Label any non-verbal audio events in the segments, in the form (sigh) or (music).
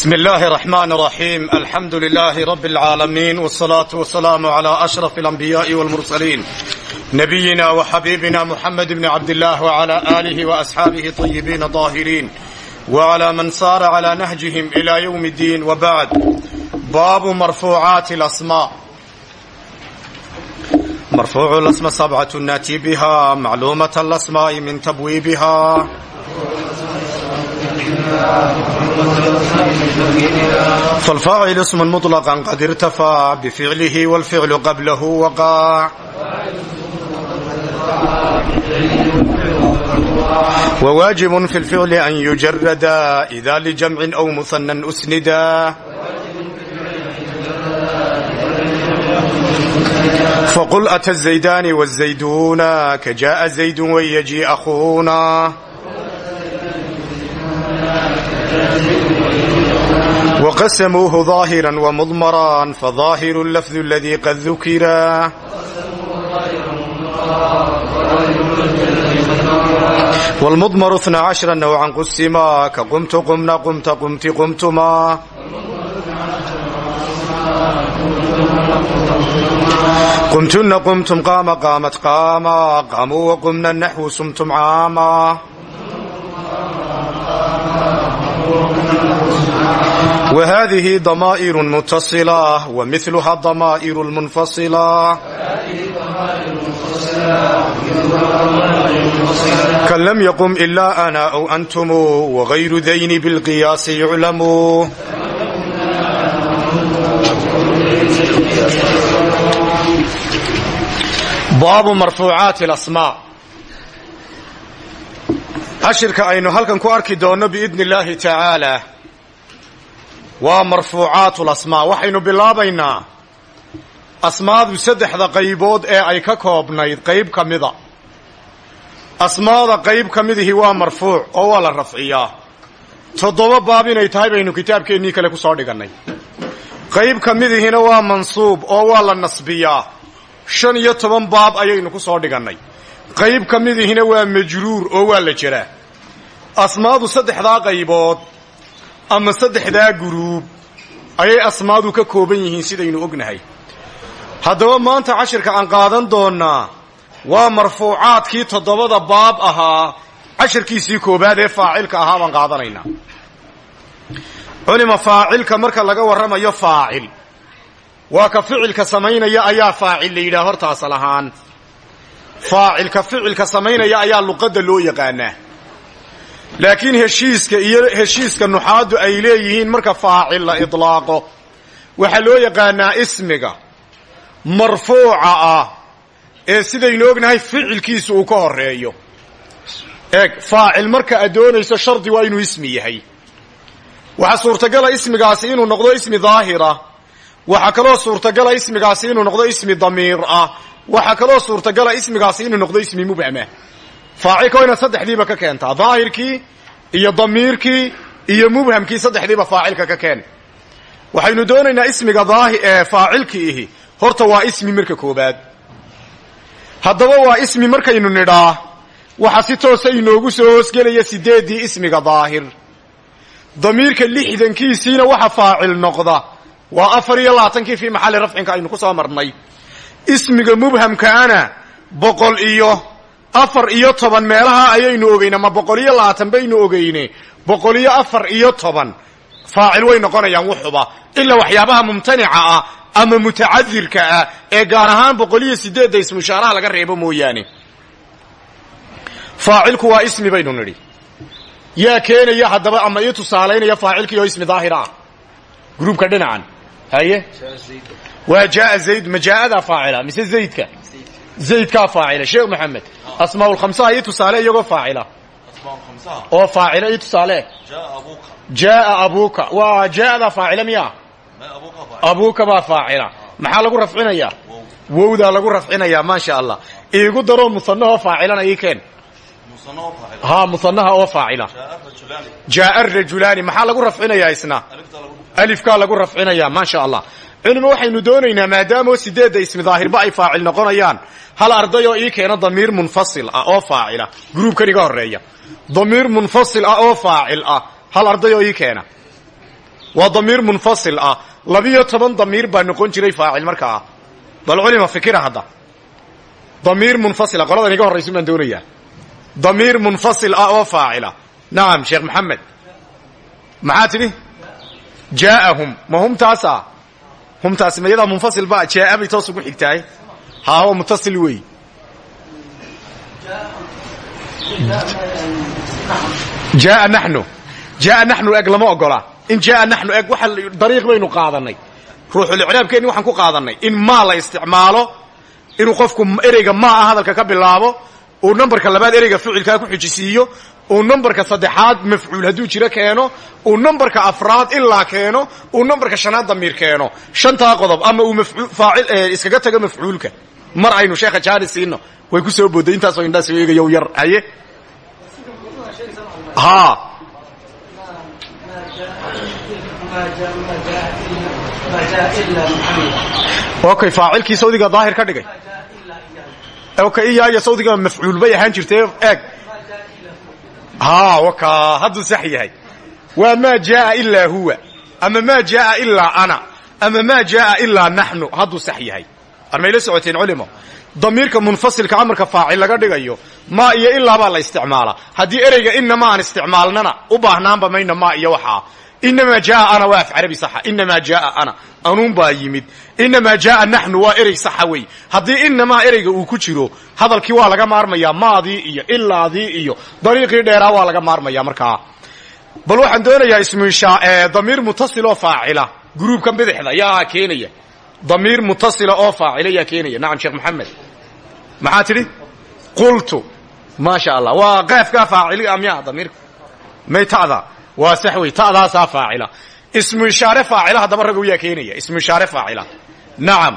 بسم الله الرحمن الرحيم الحمد لله رب العالمين والصلاة والسلام على أشرف الأنبياء والمرسلين نبينا وحبيبنا محمد بن عبد الله وعلى آله وأصحابه طيبين طاهرين وعلى من صار على نهجهم إلى يوم الدين وبعد باب مرفوعات الأسماء مرفوع الأسماء سبعة ناتي بها معلومة الأسماء من تبويبها فالفاعل اسم مطلقا قد ارتفع بفعله والفعل قبله وقع وواجب في الفعل أن يجرد إذا لجمع أو مثنى أسندا فقل أتى الزيدان والزيدون كجاء زيد ويجي أخونا وقسموه ظاهرا ومضمرا فظاهر اللفظ الذي قد ذكرا والمضمر اثنى عشر نوعا قسما كقمت قمنا قمت قمت قمتما قمتن قمتم قام قامت قاما قاموا وقمنا النحو سمتم عاما وهذه ضمائر متصلة ومثلها الضمائر المنفصلة كان لم يقم إلا أنا أو أنتم وغير ذين بالقياس يعلم باب مرفوعات الأسماء cashirka aynu halkan ku arki doonno biidni illaahi tacaala waa marfuucaatu lasmaa. Waxaynu bilaabaynaa asmaadu saddexda qaybood ee ay ka koobnayd qayb ka mida. Asmaada qayb ka midihii waa marfuuc oo waa la rafciyaa. Toddoba baab inay tahay baynu kitaabkeennii kale ku soo dhigannay. Qayb ka midihiina waa mansuub oo waa la nasbiyaa. Shan iyo toban baab ayaynu ku soo dhigannay qayb ka midihina waa majruur oo waa la jiraa asmaadu saddexdaa qaybood ama saddexdaa guruub ayay asmaadu ka kooban yihiin sidaynu ognahay. Haddaba maanta cashirka aan qaadan doonnaa waa marfuucaadkii toddobada baab ahaa cashirkiisii koobaad ee faacilka ahaa baan qaadanaynaa. Culima faacilka marka laga warramayo faacil waa ka ficilka samaynaya ayaa faacil la yidhaha horta asal ahaan faacilka ficilka samaynaya ayaa luqadda loo yaqaanaa. Laakiin heshiiska iyo heshiiska nuxaaddu ay leeyihiin marka faacil la idlaaqo waxaa loo yaqaanaa ismiga marfuuca ah ee sidaynu ognahay ficilkiisu uu ka horeeyo eeg faacil marka aad doonayso shardi waa inuu ismi yahay. Waxaa suurtagala ismigaasi inuu noqdo ismi daahira waxaa kaloo suurtagala ismigaasi inuu noqdo ismi damiir ah waxaa kaloo suurtagala ismigaasi inuu noqdo ismi mubhama faacilka waa inaad saddexdiiba ka keentaa daahirkii iyo damiirkii iyo mubhamkii saddexdiiba faacilka ka keen. Waxaynu doonaynaa ismiga faacilki ihi. Horta waa ismi marka koobaad. Haddaba waa ismi markaynu nidhaa waxa si toosa inoogu soo hoosgelaya sideeddii ismiga daahir. Damiirka lixdankiisiina waxa faacil noqda. Waa afar iyo labaatankii fii maxalli rafcinka aynu ku soo marnay ismiga mubhamkaana boqol iyo afar iyo toban meelaha ayaynu ogeyna ma boqol iyo labaatan baynu ogeyne boqol iyo afar iyo toban. Faacil way noqonayaan wuxuba ilaa waxyaabaha mumtanica ah ama mutacadirka ah ee gaar ahaan boqol iyo sideedda ismushaaraha laga reebo mooyaane. Faacilku waa ismi baynu nidhi. Yaa keenaya haddaba ama ii tusaalaynaya faacilkii oo ismi daahir ah. Gruubka dhinacan haye waa jaaa zayd ma jaa'adaa faacila mise zaydka? Zaydkaa faacila sheekh maxamed asmaaulkhamsaha ii tusaale iyagoo faacila oo faacila ii tusaale. Jaaa abuuka waa jaa'adaa faacila miya? Abuuka baa faacila maxaa lagu rafcinayaa wowdaa lagu rafcinayaa maasha allah iigu daroo musanahoo faacilana ii keen. Ha musanaha oo faacila jaaa rajulaani. Maxaa lagu rafcinayaa isna? Alifkaa lagu rafcinayaa maasha allah culima waxaynu doonaynaa maadaamoo sideedda ismi daahirba ay faacil noqonayaan. Hal arday oo ii keena damiir munfasil ah oo faacila. Gruubkan iga horreeya damiir munfasil ah oo faacil ah. Hal arday oo ii keena. Waa damiir munfasil ah. Labiyo toban damiir baa noqon jiray faacil markaa bal culima fikira hadda. Damiir munfasila qoladan iga horraysa baan doonayaa. Damiir munfasil ah oo faacila. Nacam sheekh maxamed. Maxaa tidhi? Jaa'ahum. Ma humtaasa humtaasi ma yadaa munfasil ba jaaa bay toos ugu xigtahay? Haa waa mutasil wey jaaa naxnu. Jaaa naxnu eg lama ogola. In jaaa naxnu eg waxa dariiq baynu qaadanay. Ruuxulicraabkeenni waxaan ku qaadanay. In maa la isticmaalo inuu qofku ereyga maa hadalka ka bilaabo uu nambarka labaad ereyga ficilkaa ku xijisiiyo uu nambarka saddexaad mafcuul hadduu jiro keeno uu nambarka afraad ilaa keeno uu nambarka shanaad damiir keeno. Shantaa qodob ama uu faacil iskaga tago mafcuulka. Mar aynu sheekha jaani siino. Way ku soo booday intaasoo indhaa soo eegayo yar haye? Haa. Okay faacilkii sawdiga daahir ka dhigay. Okay iyaaya sawdiga mafcuul bay ahaan jirtay eeg hadduu sax yahay. Waa maa jaaa ilaa huwa ama maa jaaa ilaa ana ama maa jaaa ilaa naxnu hadduu sax yahay. Ar mayla socoteen culimo? Damiirka munfasilka amarka faacil laga dhigayo maa iyo ilaa baa la isticmaalaa haddii ereyga inama aan isticmaalnana u baahnaanba mayna maa iyo waxaa inamaa jaaa ana waa af carabi saxa inamaa jaaa ana anuun baa yimid inamaa jaaa naxnu waa erey saxa wey haddii inamaa ereyga uu ku jiro hadalkii waa laga maarmayaa maadii iyo ilaadii iyo dariiqii dheeraa waa laga maarmaya markaa bal waxaan doonayaa isminshaa damiir mutasil oo faacila gruubkan bidixda yaa keenaya damiir mutasila oo faacila yaa keenaya nacam sheekh maxamed maxaa tidhi qultu maasha allah waa qaafkaa faacili amya damiirka may ta'da waa sax wey ta'daasaa faacila. Ismu ishaare faacila haddaba ragow yaa keenaya. Ismu ishaare faacila. Nacam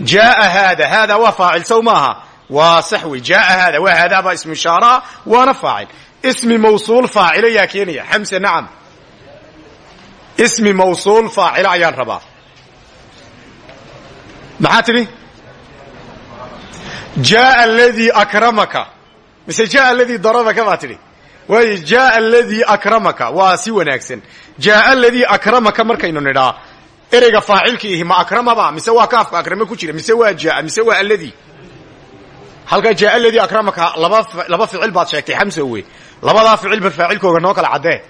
jaaa haada. Haada waa faacil sow maaha waa sax wey jaaa haada. Waa haadaabaa ismu ishaaraa waana faacil. Ismi mawsuul faacila yaa keenaya. Xamse nacam ismi mawsuul faacila ayaan rabaa. Maxaa tidhi jaaa aladii akramaka. Mise jaaa aladii darabaka baa tidhi waayo jaaa aladii akramaka. Waa si wanaagsan. Jaaa aladii akramaka markaynu nidhaa. Ereyga faacilki ihi ma akramaba mise waa kaafka akrame ku jira? Mise waa jaa? Mise waa aladii halkaa jaaa aladii akramaka laba ficil baad sheegtay xamsowe labadaa ficil bar faacilkooga noo kala caddee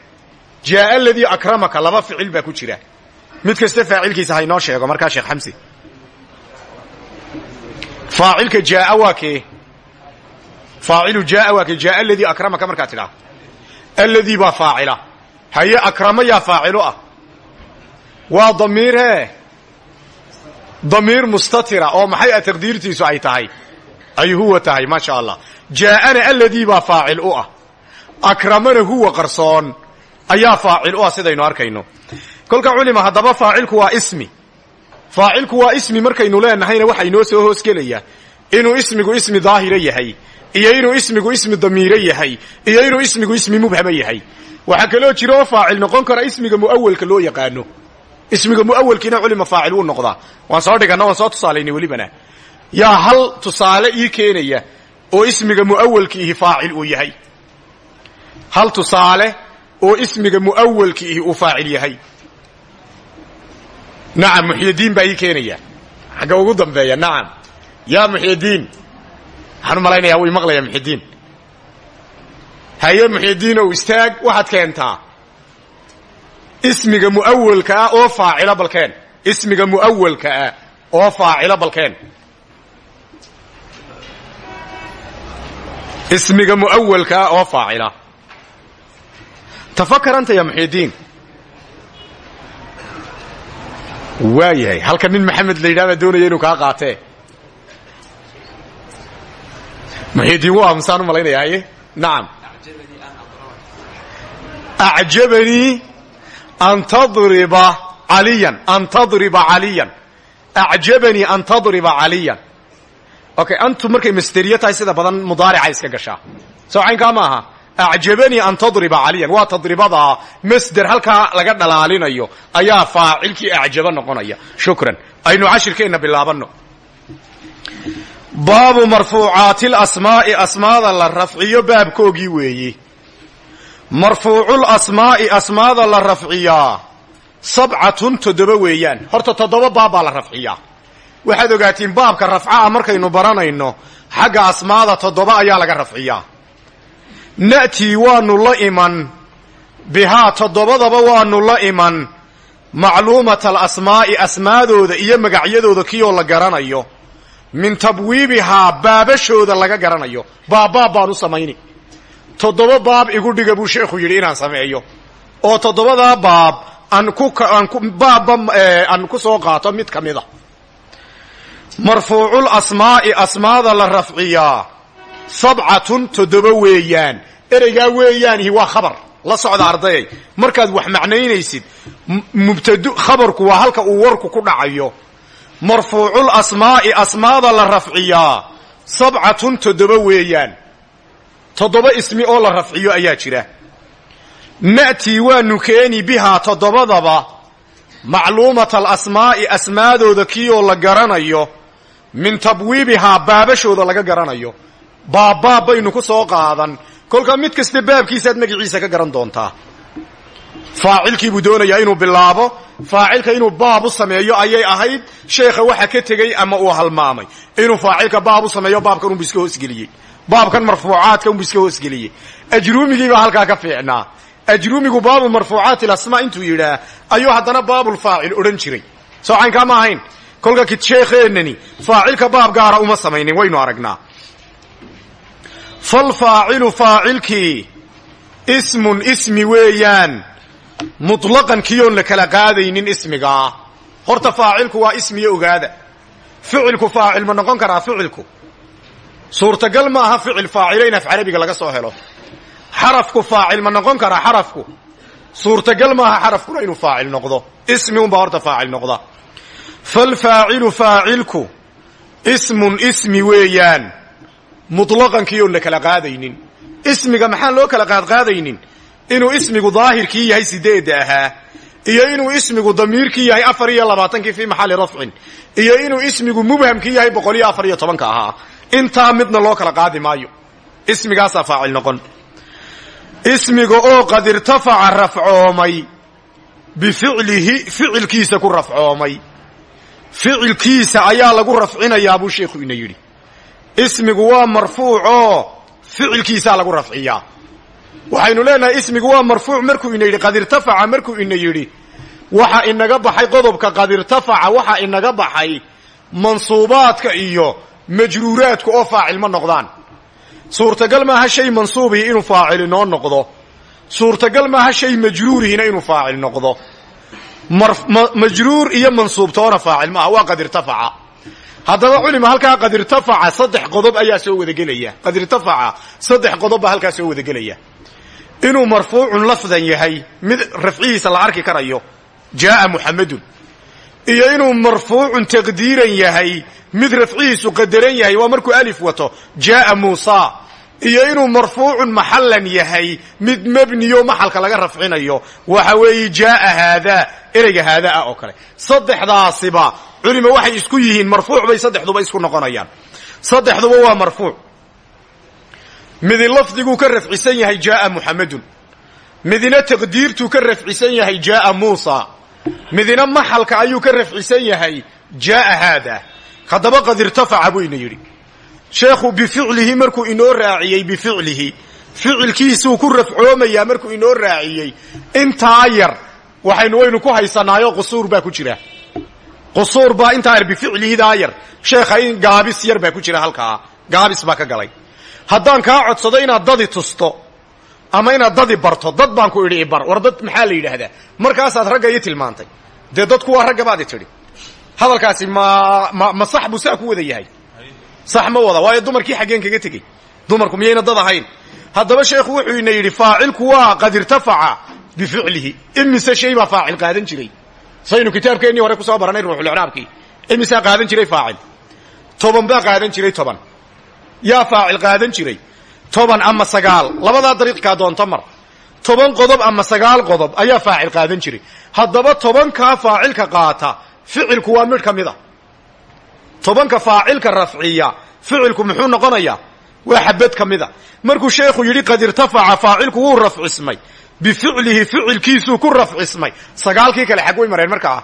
jaaa aladii akramaka laba ficil baa ku jira. Mid kasta faacilkiisa haynoo sheego markaa sheekh xamsi faacilka jaaa waa kee? Faacilu jaaa waa kee? Jaaa aladii akramaka aladii baa faacila haye akrama yaa faacilu ah. Waa damiir hee damiir mustatira. Oo maxay a taqdiirtiisu ay tahay? Ay huwa tahay maa sha allah. Jaa'ana aladii baa faacil u ah. Akramana huwa qarsoon. Ayaa faacil u ah sidaynu arkayno. Kolka culima haddaba faacilku waa ismi. Faacilku waa ismi markaynu leenahayna waxaa inoo soo hoosgelaya inuu ismigu ismi daahira yahay iyo inuu ismigu ismi damiire yahay iyo inuu ismigu ismi mubhama yahay. Waxaa kaloo jira oo noqon kara ismiga mu'awalka loo yaqaano. Ismiga mu'awalkiina culima faacil wuu waan soo dhigana waan soo tusaalaynay welibana. Yaa hal tusaale ii keenaya oo ismiga mu'awalkiihi faacil uu yahay. Hal tusaale oo ismiga mu'awalkiihi uu faacil yahay. Nacam muxyidiin baa keenaya. Xagga ugu dambeeya nacam yaa muxyidiin waxaan u malaynayaa wuu imaqlayaa muxyidiin haye muxyidiin ow istaag waxaad keentaa. Ismiga mu'awalka ah oo faacila balkeen ismiga mu'awalka ah oo faacila balkeen ismiga mu'awalka ah oo faacila. Tafakar anta ya muxyidiin waa yahay halka nin maxamed la yidhah baa doonaya inuu kaa qaatee muxyidiin waa amsaan u malaynaya haye nacam acjabanii an tadriba caliyan an tadriba caliyan. Acjabanii an tadriba caliyan. Okay antu markay masteriya tahay sida badan mudaarica iska gashaa soo caynkaa ma aha. Acjabanii an tadriba caliyan. Waa tadribadaa masder halkaa laga dhalaalinayo. Ayaa faacilkii acjaba noqonaya. Shukran. Aynu cashirkeenna bilaabanno baabu marfuucaati lasmaa'i asmaada la rafciyo baabkoogii weeye marfuucul asmaa'i asmaada la rafciyaa. Sabcatun toddoba weeyaan. Horta toddoba baab baa la rafciyaa. Waxaad ogaatiin baabka rafcaha markaynu baranayno xagga asmaada toddoba ayaa laga rafciyaa. Na'tii waanu la iman bihaa toddobadaba waanu la iman. Macluumata alasmaa'i asmaadooda iyo magacyadooda kiyoo la garanayo min tabwiibihaa baabashooda laga garanayo. Baabbaab baan u samayni. Toddoba baab igu dhiga buu sheekhu yidhi inaan sameeyo. Oo toddobadaa baab aan ku baabba aan ku soo qaato mid ka mid a marfuucul asmaa'i asmaada la rafciyaa. Sabcatun toddoba weeyaan. Ereygaa weeyaanihi waa khabar. La socda ardayay. Markaad wax macnaynaysid mubtadu khabarku waa halka uu warku ku dhacayo marfuucul asmaa'i asmaada la rafciyaa. Sabcatun toddoba weeyaan. Toddoba ismi oo la rafciyo ayaa jira. Na'tii waanu keeni bihaa toddobadaba. Macluumata alasmaa'i asmaadooda kiioo la garanayo. Min tabwiibihaa baabashooda laga garanayo. Baabbaab baynu ku soo qaadan. Kolkaa mid kasta baabkiisaad magaciisa ka garan doontaa faacilkii buu doonayaa inuu bilaabo. Faacilka inuu baab u sameeyo ayay ahayd. Sheekha waxa ka tegey ama uu halmaamay. Inuu faacilka baab u sameeyo baabkan unbu iska hoosgeliyey. Baabkan marfuucaadka unbu iska hoosgeliyey. Ajruumigiibaa halkaa ka fiicnaa. Ajruumigu baabu marfuucaati alasmaa intuu yidhaah ayuu haddana baabulfaacil odhan jiray. Soo caynkaa ma ahayn. Kolka sheekheenani faacilka baab gaara uma samaynin waynu aragnaa. Falfaacilu faacilkii ismun ismi weeyaan mutlaqan kiyoon la kala qaadaynin ismigaa horta faacilku waa ismiyo ogaada. Ficilku faacil ma noqon karaa ficilku. Suurtagal ma aha ficil faacilo in af carabiga laga soo helo. Xarafku faacil ma noqon karaa xarafku. Suurtagal maaha xarafkuna inuu faacil noqdo. Ismi unbaa horta faacil noqda. Falfaacilu faacilku ismun ismi weeyaan. Mutlaqankii oon la kala qaadaynin. Ismiga maxaan loo kala qaadqaadaynin inuu ismigu daahirkii yahay sideedda ahaa iyo inuu ismigu damiirkii yahay afar iyo labaatankii fii maxalli rafcin iyo inuu ismigu mubhamkii yahay boqol iyo afar iyo tobanka ahaa intaa midna loo kala qaadi maayo. Ismigaasaa faacil noqon. Ismiga oo qad irtafaca rafcoomay bificlihi ficilkiisa ku rafcoomay. Ficilkiisa ayaa lagu rafcinayaa buu sheekhu ina yidhi. Ismigu waa marfuuc oo ficilkiisaa lagu rafciyaa waxaynu leenahay ismigu waa marfuuc markuu ina yidhi qad irtafaca markuu ina yidhi. Waxa inaga baxay qodobka qad irtafaca waxa inaga baxay mansuubaadka iyo majruuraadku oo faacil ma noqdaan. Suurtagal maaha shay mansuubihi inuu faacil inoo noqdo. Suurtagal maaha shay majruurihina inuu faacil noqdo. Majruur iyo mansuub toona faacil maaha waa qad irtafaca haddaba culima halkaa qad irtafaca saddex qodob ayaa soo wadagelaya qad irtafaca saddex qodob baa halkaa soo wadagelaya inuu marfuucun lafdan yahay mid rafcihiisa la arki karayo jaaa muxamedun iyo inuu marfuucun taqdiiran yahay mid rafcihiisu qadaran yahay waa markuu alif wato jaaa muusa. Iyo inuu marfuucun maxallan yahay mid mebniyo maxalka laga rafcinayo waxa weeye jaaa haadaa ereyga haadaa ah oo kale. Saddexdaasiba culima waxay isku yihiin marfuuc bay saddexduba isku noqonayaan. Saddexduba waa marfuuc midi lafdiguu ka rafcisan yahay jaaa muxamedun midina taqdiirtuu ka rafcisan yahay jaaa muusa. Midina maxalka ayuu ka rafcisan yahay jaaa haada. Haddaba qad irtafaca buu ina yidhi. Sheekhu bificlihi markuu inoo raaciyey bificlihi. Ficilkiisuu ku rafcoomayaa markuu inoo raaciyey. Intaa yar waxaynu waynu ku haysanaayo qusuur baa ku jira. Qusuur baa intaa yar bificlihidaa yar. Sheekha in gaabis yar baa ku jira halkaa. Gaabis baa ka galay haddaan kaa codsado inaad dadi tusto ama inaad dadi barto dad baan ku idhi ibar war dad maxaa la yidhaahdaa? Markaasaad ragga ii tilmaantay. Dee dadku waa ragga baad i tidhi. Hadalkaasi ma ma ma sax buu ku wada yahay. Sax ma wada waayo dumarkii xaggeen kaga tegey. Dumarku miyayna dad ahayn? Haddaba sheekhu wuxuu ina yidhi faacilku waa qad irtafaca bificlihi. Imise shay baa faacil qaadan jiray. Saynu kitaabkeennii hore ku soo baranay ruuxulicraabkii. Imisaa qaadan jiray faacil. Toban baa qaadan jiray toban yaa faacil qaadan jiray. Toban ama sagaal. Labadaa dariiqkaa doonto mar. Toban qodob ama sagaal qodob ayaa faacil qaadan jiray. Haddaba tobankaa faacilka qaata ficilku waa midh ka mid a. Tobanka faacilka rafciya ficilku muxuu noqonayaa waa xabad ka mida markuu sheekhu yidhi qad irtafaca faacilku wuu rafcismay. Bificlihi ficilkiisuu ku rafcismay. Sagaalkii kale xag way mareen markaa.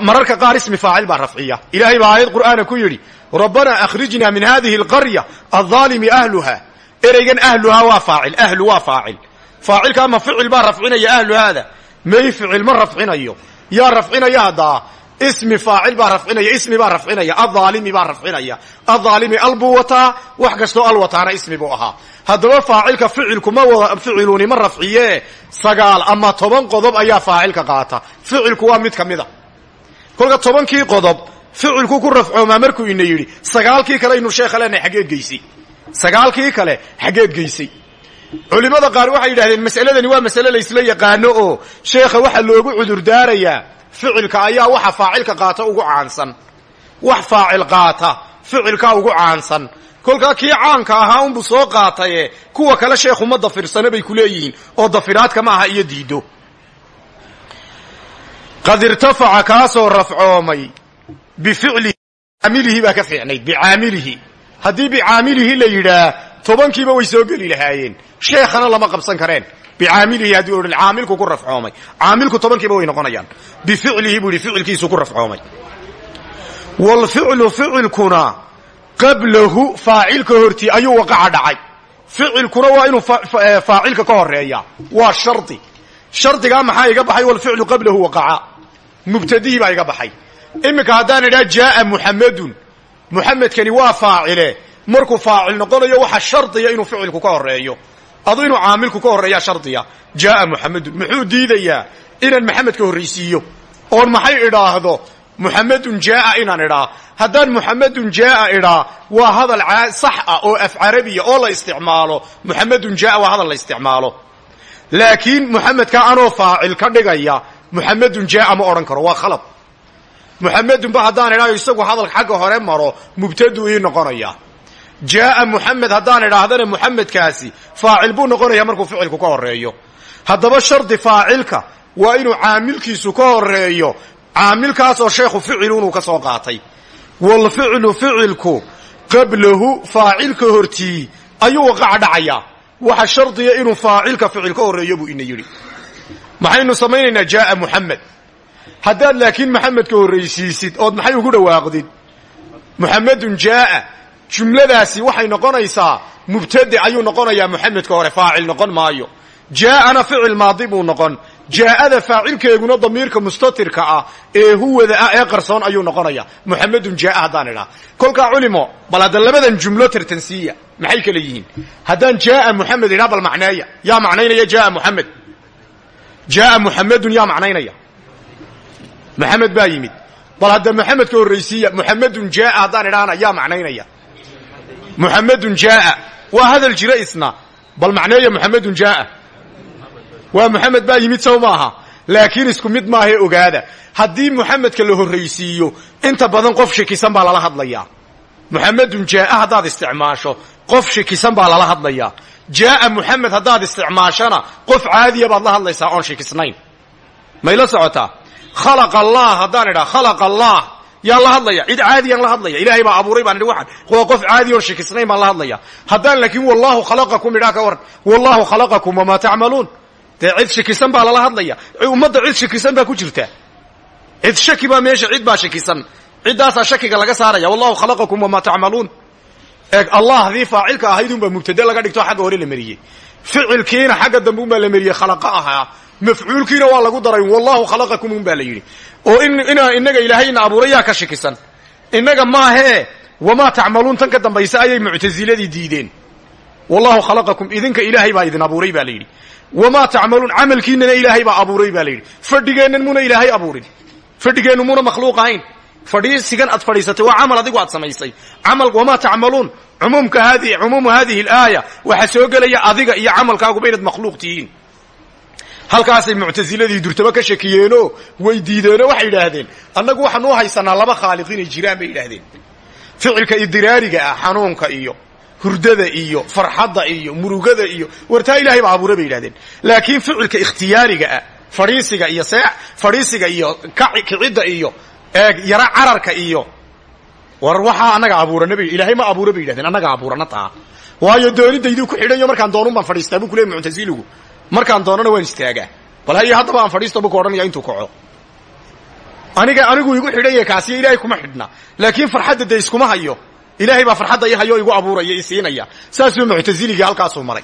Mararka qaar ismi faacil baa rafciya. Ilaahay baa aayad qur'aana ku yidhi rabbanaa akhrijna min hadihi alqarya aldaalimi ahluha. Ereygan ahluhaa waa faacil ahlu waa faacil. Faacilka ama ficil baa rafcinaya ahluhaada may ficil ma rafcinayo. Yaa rafcinaya haddaa ismi faacil baa rafcinaya ismi baa rafcinaya aaalimi baa rafcinaya aaalimi al buu wataa wax kastoo al wataana ismi buu ahaa. Haddaba faacilka ficilkuma wada ficiluni ma rafciye. Sagaal ama toban qodob ayaa faacilka qaata. Ficilku waa mid ka mida kolka tobankii qodob ficilku ku rafcoomaa markuu ina yidhi sagaalkii kale aynu sheekha leenahay xaggeed geysay. Sagaalkii kale xaggeed geysay. Culimmada qaar waxay yidhahdeen mas'aladani waa masale laysla yaqaano oo sheekha waxaa loogu cudurdaarayaa ficilka ayaa waxa faacilka qaata ugu caansan. Wax faacil qaata ficilkaa ugu caansan. Kolkaa kii caanka ahaa unbuu soo qaataye kuwa kale sheekhuma dafirsana bay ku leeyihiin oo dafiraadka ma aha iyo diido qad irtafaca kaasoo rafcoomay bificlihi baa ka fiicnayd bicaamilihi haddii bicaamilihi la yidhaa tobankiiba way soo geli lahaayeen sheekhana lama qabsan kareen bicaamilihi haddii odhan caamilku ku rafcoomay caamilku tobankiiba way noqonayaan bificlihi buu yidhi ficilkiisu ku rafcoomay waalficlu ficilkuna qablahu faacilka hortii ayuu waqaca dhacay ficilkuna waa inuu faacilka ka horreeya waa shardi shardigaa maxaa iga baxay walficlu qablahu waqaca mubtadihii iga baxay iminka haddaan idhaha jaaa muxamedun muxamedkani waa faacile. Markuu faacil noqonayo waxa shardiya inuu ficilku ka horeeyo adu inuu caamilku ka horreeyaa shardiya. Jaaa muxamedun muxuu diidayaa inaan maxamed ka horraysiiyo? Oon maxay idhaahdo? Muxamedun jaaa inaan idhaa. Haddaan muxamedun jaaa idhaa waa hadal sax ah oo af carabiya oo la isticmaalo. Muxamedun jaaa waa hadal la isticmaalo. Laakiin muxamedka anoo faacil ka dhigaya muxamedun jaaa ma odhan karo. Waa khalad muxamedunba haddaan idhaayo isagu hadalka xagga hore maro mubtadu ii noqonaya. Jaaa muxamed haddaan idhaahdana muxamedkaasi faacil buu noqonaya markuu ficilku ka horeeyo haddaba shardi faacilka waa inuu caamilkiisu ka horeeyo caamilkaasoo sheekhu ficilu inuu ka soo qaatay. Waalficlu ficilku qablahu faacilka hortii ayuu waqaca dhacayaa waxa shardiya inuu faacilka ficil ka horeeyo buu ina yidhi. Maxaynu samaynaynaa jaaa muxamed haddaad laakiin maxamedka horraysiisid ood maxay ugu dhawaaqdid? Muxamedun jaaa. Jumladaasi waxay noqonaysaa mubtade ayuu noqonayaa muxamedka hore faacil noqon maayo. Jaaana ficil maadi buu noqon. Jaa'ada faacilkeeguna damiirka mustatirka ah ee huwada ah ee qarsoon ayuu noqonaya muxamedun jaaa haddaan idhaa. Kolkaa culimo bal hadda labadan jumlo tartansiiya maxay kale yihiin? Haddaan jaaa muxamed idhaa bal macneeya yaa macnaynaya jaaa muxamed jaaa muxamedun yaa macnaynaya muxamed baa yimid. Bal hadda muxamedka horraysiiya muxamedun jaaa haddaan idhaana yaa macnaynaya. Muxamedun jaaa. Waa hadal jira isna. Bal macneeya muxamedun jaaa. Waa muxamed baa yimid sow maaha. Laakiin isku mid maahae ogaada. Haddii muxamedka la horraysiiyo inta badan qof shikisan baa lala hadlayaa. Muxamedun jaaa haddaad isticmaasho qof shikisan baa lala hadlayaa. Jaaa muxamed haddaad isticmaashana qof caadiya baad la hadlaysaa oon shikisnayn. May la socotaa khalaqa allah haddaan idhaa khalaqa allah yaan la hadlaya cid caadiyaan la hadlaya ilaahay baa abuuray baan idhi waxaan waa qof caadi oon shikisnayn baan la hadlaya haddaan laakiin wallahu khalaqakum idhaa ka waran wallahu khalaqakum wamaa tacmaluun dee cid shikisan baa lala hadlaya ummadda cid shikisan baa ku jirta cid shaki baa meesha cid baa shikisan ciddaasaa shakiga laga saaraya wallahu khalaqakum wamaa tacmaluun eeg allahdii faacilka ahayd unbaa mubtade laga dhigto xagga hore la mariyey ficilkiina xagga dambe unbaa la mariyey ahaa mafcuulkiina waa lagu daray. Wallahu khalaqakum un baa la yidhi. Oo inaa inaga ilaahayna abuuray yaa ka shikisan. Innaga maahee wamaa tacmaluun tan ka dambaysa ayay muctasiladii diideen. Wallahu khalaqakum idinka ilaahay baa idin abuuray baa la yidhi. Wamaa tacmaluun ilaahay baa abuuray baa la yidhi. Fadhigeennan ilaahay abuurin. Fadhigeennu muna makhluuq ahayn. Fadhiisigan aad fadhiisatay waa camal adigu aad samaysay. Camal wamaa tacmaluun umuumka hadi cumuumu hadihi alaaya waxaa soo gelaya adiga iyo camalkaaguba inaad makhluuq halkaasay muctasiladii durtaba ka shakiyeenoo way diideenoo waxay yidhaahdeen annagu waxaan u haysanaa laba khaaliq jiraan bay yidhaahdeen. Ficilka idiraariga ah xanuunka iyo hurdada iyo farxadda iyo murugada iyo wartaa ilahay baa abuuray bay yidhahdeen laakiin ficilka ikhtiyaariga ah fadhiisiga iyo see fadhiisiga iyo kicidda iyo yaro cararka iyo war waxaa annaga abuurana bay ilaahay ma abuura bay yidhahdeen annaga abuurana taa. Waayo doonidayduu ku xidhanyo markaan doonun baan fadhiistaa buu ku leey markaan doonana waan istaagaa. Bal haye haddaba aan fadhiisto buu ku odhanaya intuu kaco aniga anigu igu xidhanya kaasiyo ilaahay kuma xidhna. Laakiin farxadda de iskuma hayo. Ilaahay baa farxadda i hayo igu abuuraya i siinaya. Saasuu muctasiligii halkaasuu maray.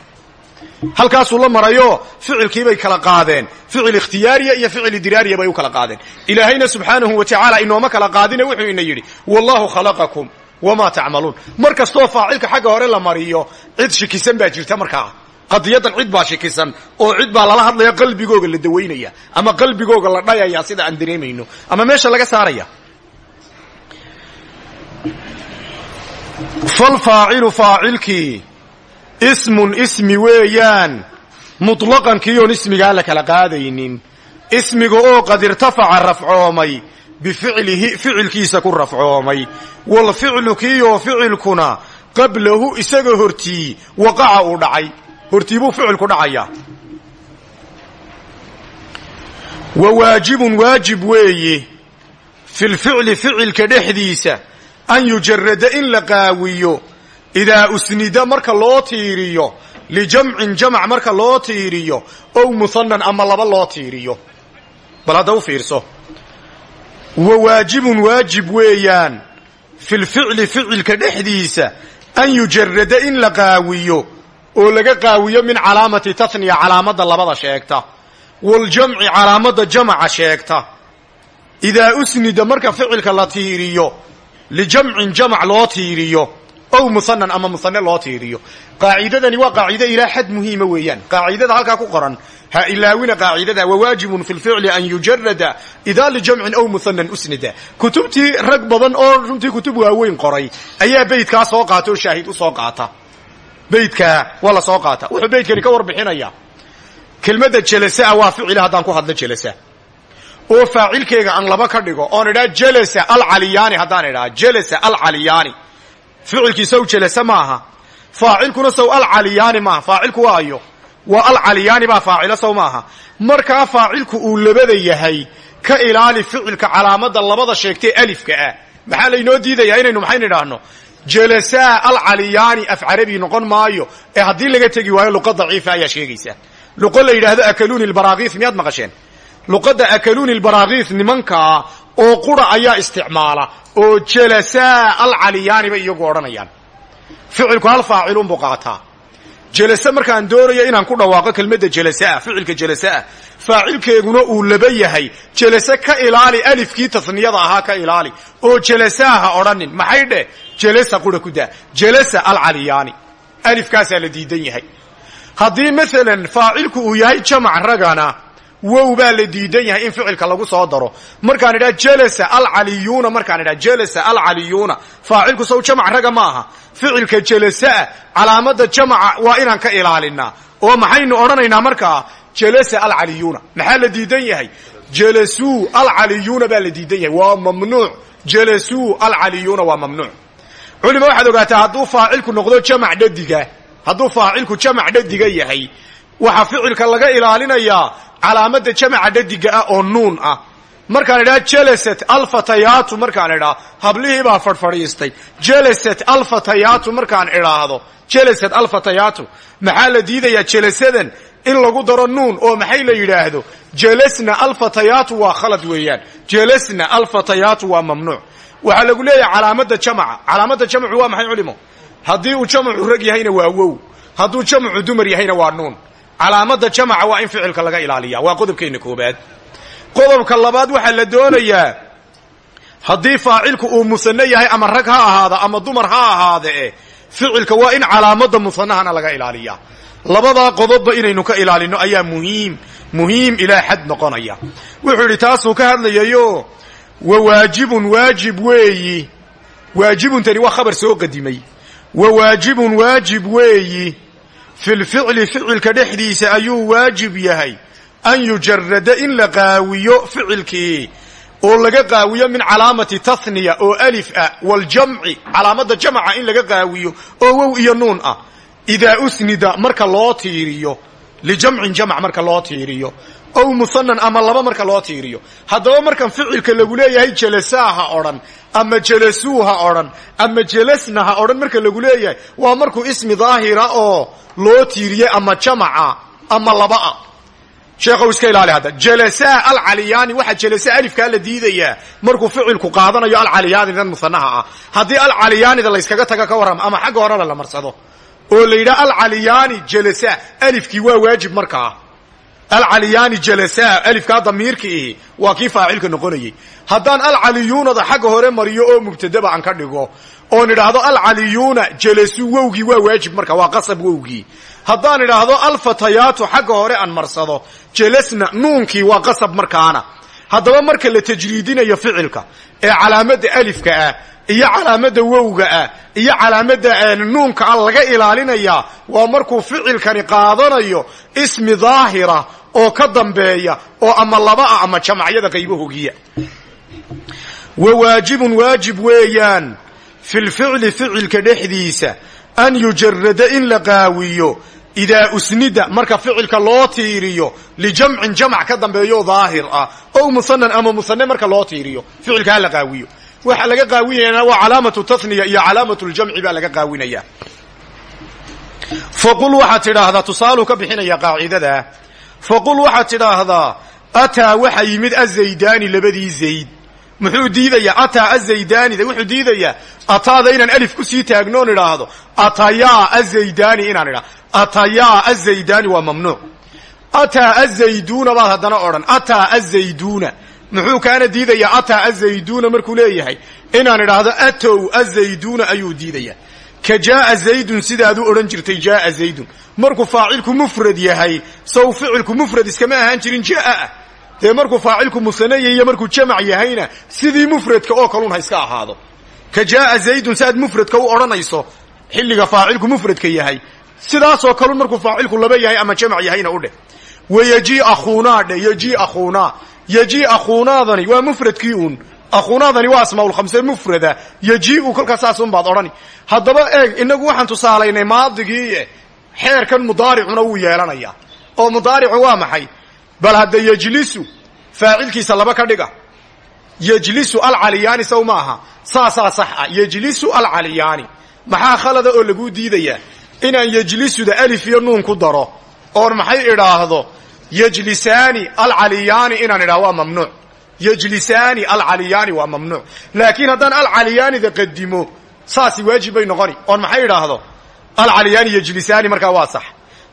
Halkaasuu la marayo ficilkiibay kala qaadeen. Ficil ikhtiyaariya iyo ficil idraariya bay u kala qaadeen. Ilaahayna subxaanahu wa tacaala inooma kala qaadine wuxuu ina yidhi wallahu khalaqakum wamaa tacmaluun. Mar kastoo faacilka xagga hore la mariyo cid shikisan baa jirta markaa qadiyadan cid baa shikisan oo cid baa lala hadlaya qalbigooga la dawaynaya ama qalbigooga la dhayaya sida aan dareemayno ama meesha laga saaraya. Falfaacilu faacilkii ismun ismi weeyaan mutlaqankii oon ismigaa la kala qaadaynin. Ismiga oo qad irtafaca rafcoomay bificlihi ficilkiisa ku rafcoomay. Walficlu kiioo ficilkuna qablahu isaga hortii waqaca uu dhacay hortii buu ficilku dhacayaa wa waajibun waajib weeye filficli ficilka dhexdiisa an yujarada in la qaawiyo idaa usnida marka loo tiiriyo lijamcin jamac marka loo tiiriyo ow muhanan ama laba loo tiiriyo. Bal hadda u fiirso. Wa waajibun waajib weeyaan filficli ficilka dhexdiisa an yujarada in la qaawiyo oo laga qaawiyo min calaamati tatniya calaamadda labada sheegta. Waljamci calaamadda jamaca sheegta. Idaa usnida marka ficilka la tiiriyo lijamcin jamac loo tiiriyo ow muhanan ama muhane loo tiiriyo. Qaacidadani waa qaacido ilaa xad muhiima weeyaan. Qaacidada halkaa ku qoran ha ilaawina qaacidada wawaajibun fi lficli an yujarada idaa lijamcin ow muhanan usnida. Kutubtii rag badan oo runtii kutub waaweyn qoray ayaa beydkaa soo qaata oo shaahid soo qaata beydkaa waa la soo qaata. Wuxuu beydkani ka warbixinaya kelmadda jelasaa waa ficila haddaan ku hadlo jelasa oo faacilkeyga aan laba ka dhigo oon idhaa jelasa alcaliyaani haddaan idhaa jelasa alcaliyaani. Ficilkii sow jelasa maaha. Faacilkuna sow alcaliyaani maaha. Faacilku waa ayo. Waa alcaliyaani baa faacilo sow maaha. Markaa faacilku uu labada yahay ka ilaali ficilka calaamadda labada sheegtee alifka ah. Maxaa laynoo diidayaa inaynu maxayn idhaahno jelasaa alcaliyaani af carabi noqon maayo ee haddii laga tegi waayo luqa daciifa ayaa sheegaysa. Luqo la yidhaahdo akaluuni lbaraakiis miyaad maqasheen? Luqadda akaluuni lbaraakiis nimankaa oo qura ayaa isticmaala oo jelasaa alcaliyaani iyagu odhanayaan. Ficilku hal faacilunbuu qaataa jelase markaan doonayo inaan ku dhawaaqo kelmadda jelasaa ficilka jelasaa faacilkeeguna uu laba yahay. Jelase ka ilaali alifkii tasniyada ahaa ka ilaali. Oo jelasaa ha odhanin maxay dheh? Jelasa qura ku daa. Jelasa alcaliyaani. Alifkaasaa la diidan yahay. Haddii maalan faacilku uu yahay jamac ragana wow baa la diidan yahay in ficilka lagu soo daro. Markaan idhaha jelasa alcaliyuuna markaan idhaha jelasa alcaliyuuna faacilku sow jamac raga ma aha. Ficilka jelasaa calaamadda jamaca waa inaan ka ilaalinaa. Oo maxaynu odhanaynaa markaa jelasa alcaliyuuna maxaa la diidan yahay? Jelasuu alcaliyuuna baa la diidan yahay. Waa mamnuuc. Jelasuu alcaliyuuna waa mamnuuc. Culima waxaad ogaataa hadduu faacilku noqdo jamac dhadiga dhadiga yahay waxaa ficilka laga ilaalinayaa calaamadda jamaca dhadiga ah oo nuun ah. Markaan idhaha jelasat alfatayaatu markaan idhaa hablihii baa fadhfadhiistay jelasat alfatayaatu markaan idhaahdo. Jelasat alfatayaatu maxaa la diidayaa jelasadan in lagu daro nuun oo maxay la yidhaahdo? Jelasna alfatayaatu waa khalad weeyaan. Jelasna alfatayaatu waa mamnuuc. Waxaa lagu leeyahay calaamadda jamaca. Calaamadda jamcu waa maxay culimo haddii uu jamcu rag yahayna waa wow. Hadduu jamcu dumar yahayna waa nuun calaamadda jamaca waa in ficilka laga ilaaliya waa qodobkeenna koobaad. Qodobka labaad waxaa la doonayaa haddii faacilku uu musane yahay ama rag ha ahaada ama dumar ha ahaadee ficilka waa in calaamadda musanahana laga ilaaliya labadaa qodobba inaynu ka ilaalino ayaa muhiim muhiim ilaa xad noqonaya. Wuxuu yidhi taasuu ka hadlayayo wa waajibun waajib weeyi. Waajibuntani waa khabar soo qadimay. Wa waajibun waajib weeyi filficli ficilka dhexdiisa ayuu waajib yahay an yujarada in la qaawiyo ficilkii oo laga qaawiyo min calaamati tahniya oo alif ah waljamci calaamadda jamca in laga qaawiyo oo wow iyo nuun ah. Idaa usnida marka loo tiiriyo lijamcin jamc marka loo tiiriyo ow muhanan ama laba marka loo tiiriyo. Haddaba markan ficilka lagu leeyahay jelasaa ha ama jelasuu ha ama jelasna ha marka lagu leeyahay waa markuu ismi daahira oo loo tiiriyey ama jamaca ama labaa sheekhow iska ilaali hadda. Jelasaa alcaliyaani waxaa jelasa alifkaa la diidayaa markuu ficilku qaadanayo alcaliyaanidan musanaha ah. Haddii alcaliyaanida layskaga taga ka warrama ama xagga horena la marsado oo la yidhaha alcaliyaani jelasa alifkii waa waajib markaa alcaliyaani jelasa alifkaa damiirka ihi waa kii faacilka noqonayey haddaan alcaliyuunada xagga hore mariyo oo mubtadaba aan ka dhigo oon idhaahdo alcaliyuuna jelasu wowgii waa waajib marka waa qasab wowgii. Haddaan idhaahdo alfatayaatu xagga hore aan marsado jelasna nuunkii waa qasab markaana. Haddaba marka la tajriidinayo ficilka ee calaamadda alifka ah iyo calaamadda wowga ah iyo calaamadda nuunka ah laga ilaalinayaa waa markuu ficilkani qaadanayo ismi daahira oo ka dambeeya oo ama laba ah ama jamacyada qaybahogiya wa waajibun waajib weeyaan fi lficli ficilka dhexdiisa an yujarada in la qaawiyo idaa usnida marka ficilka loo tiiriyo lijamcin jamc ka dambeeyo daahir ah ow musanan ama musane marka loo tiiriyo ficilka ha la qaawiyo waxaa laga qaawinayana waa calaamatu taniya iyo calaamatu ljamci baa laga qaawinaya. Faqul waxaad tidhaahdaa tusaaluu ka bixinaya qaacidadaa faqul waxaad tidhaahdaa ataa waxa yimid azaydaani labadii zayd. Muxuu diidayaa ataa azaydaanida wuxuu diidayaa ataada inaan alif ku sii taagnoon idhaahdo atayaa azaydaani inaan idha atayaa azaydaani waa mamnuuc. Ataa azayduuna baad haddana odhan ataa azayduuna muxuu kaana diidayaa ataa azayduuna? markuu leeyahay. Inaan idhaahdo atow azayduuna? ayuu diidayaa. Ka jaaa zaydun sidaad u odhan jirtay jaaa zaydun. Markuu faacilku mufrad yahay sow ficilku mufrad iskama ahaan jirin jaaah dee markuu faacilku musanaya iyo markuu jamac yahayna sidii mufradka oo kalun ha iska ahaado. Ka jaaa zaydun si aad mufradka u odhanayso xilliga faacilku mufradka yahay. Sidaasoo kalun markuu faacilku laba yahay ama jamac yahayna u dheh. Wayeji akhuunaa dhe yeji akhuunaa yeji akhuunaadani waa mufradkii uun. Akhuunaadani waa asmaaulkhamse mufrada. Yejiu kolkaa saasun baad odhani. Haddaba eeg inagu waxaan tusaalaynay maadigii xeerkan mudaaricuna wuu yeelanayaa. Oo mudaaricu waa maxay? Bal hadda yejlisu faacilkiisa laba ka dhiga. Yejlisu alcaliyaani saw ma aha. Saasaa sax ah. Yejlisu alcaliyaani. Maxaa khalada oo laguu diidayaa? Inaan yejlisuda alif iyo nuun ku daro. Oon maxay idhaahdo yejlisaani alcaliyaani inaan idhahdo waa mamnuuc. Yejlisaani alcaliyaani waa mamnuuc. Laakiin haddaan alcaliyaanida qadimo saasi waajib bay noqoni. Oon maxay idhaahdo? Alcaliyaani yejlisaani markaa waa sax.